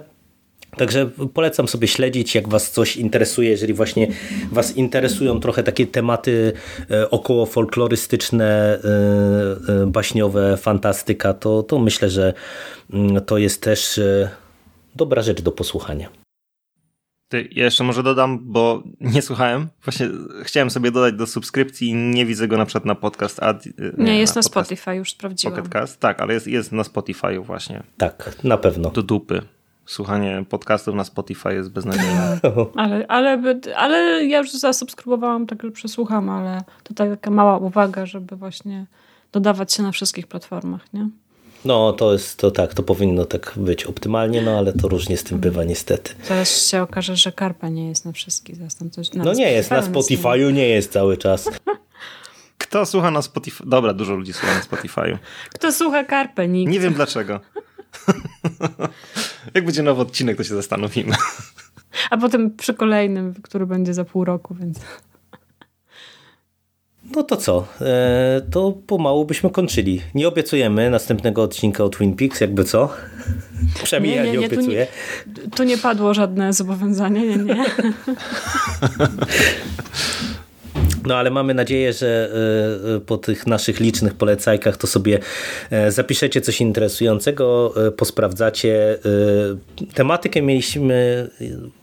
Także polecam sobie śledzić, jak Was coś interesuje, jeżeli właśnie Was interesują trochę takie tematy e, około folklorystyczne, e, baśniowe, fantastyka, to, to myślę, że Mm, to jest też e, dobra rzecz do posłuchania. Ty, ja jeszcze może dodam, bo nie słuchałem. Właśnie chciałem sobie dodać do subskrypcji i nie widzę go na przykład na podcast. Ad, e, nie, nie, jest na, na Spotify, już sprawdziłam. Podcast, tak, ale jest, jest na Spotify właśnie. Tak, na pewno. Do dupy. Słuchanie podcastów na Spotify jest beznadziejne. ale, ale, ale ja już zasubskrybowałam, tak że przesłucham, ale tutaj taka mała uwaga, żeby właśnie dodawać się na wszystkich platformach, nie? No, to jest to tak, to powinno tak być optymalnie, no ale to różnie z tym bywa niestety. Zaraz się okaże, że Karpa nie jest na wszystkich. coś, na no nie jest, na Spotify'u nie jest cały czas. Kto słucha na Spotify? Dobra, dużo ludzi słucha na Spotify'u. Kto słucha Karpę? Nikt. Nie wiem dlaczego. Jak będzie nowy odcinek, to się zastanowimy. A potem przy kolejnym, który będzie za pół roku, więc... No to co? E, to pomału byśmy kończyli. Nie obiecujemy następnego odcinka o Twin Peaks, jakby co? Przynajmniej nie, nie, ja nie, obiecuję. Tu nie, tu nie padło żadne zobowiązanie, nie, nie. No ale mamy nadzieję, że e, e, po tych naszych licznych polecajkach to sobie zapiszecie coś interesującego, posprawdzacie. Tematykę mieliśmy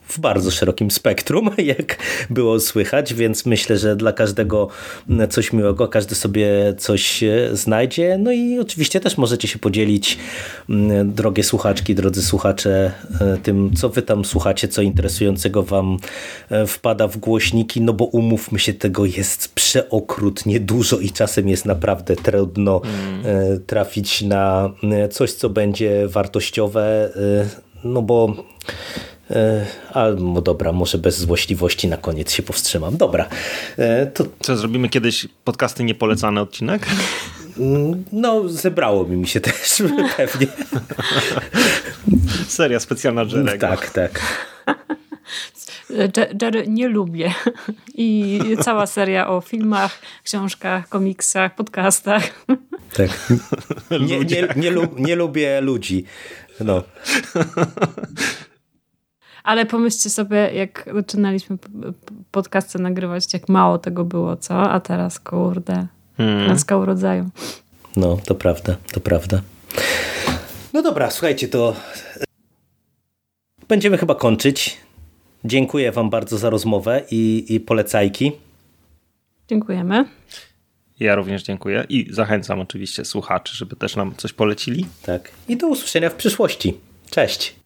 w bardzo szerokim spektrum, jak było słychać, więc myślę, że dla każdego coś miłego, każdy sobie coś e, znajdzie. No i oczywiście też możecie się podzielić, drogie słuchaczki, drodzy słuchacze, e, tym, co wy tam słuchacie, co interesującego wam e, wpada w głośniki, no bo umówmy się, tego jest przeokrutnie dużo i czasem jest naprawdę trudno mm. trafić na coś, co będzie wartościowe, no bo E, a no dobra, może bez złośliwości na koniec się powstrzymam. Dobra, e, to Co, zrobimy kiedyś podcasty niepolecany odcinek? no zebrało mi się też pewnie. Seria specjalna Jerego. Tak, tak. Je- Jerry nie lubię. I cała seria o filmach, książkach, komiksach, podcastach. tak. Nie, nie, nie, lu- nie lubię ludzi. No. Ale pomyślcie sobie, jak zaczynaliśmy podcasty nagrywać, jak mało tego było, co? A teraz, kurde, klęska urodzaju. No, to prawda, to prawda. No dobra, słuchajcie, to będziemy chyba kończyć. Dziękuję Wam bardzo za rozmowę i, i polecajki. Dziękujemy. Ja również dziękuję i zachęcam oczywiście słuchaczy, żeby też nam coś polecili. Tak. I do usłyszenia w przyszłości. Cześć.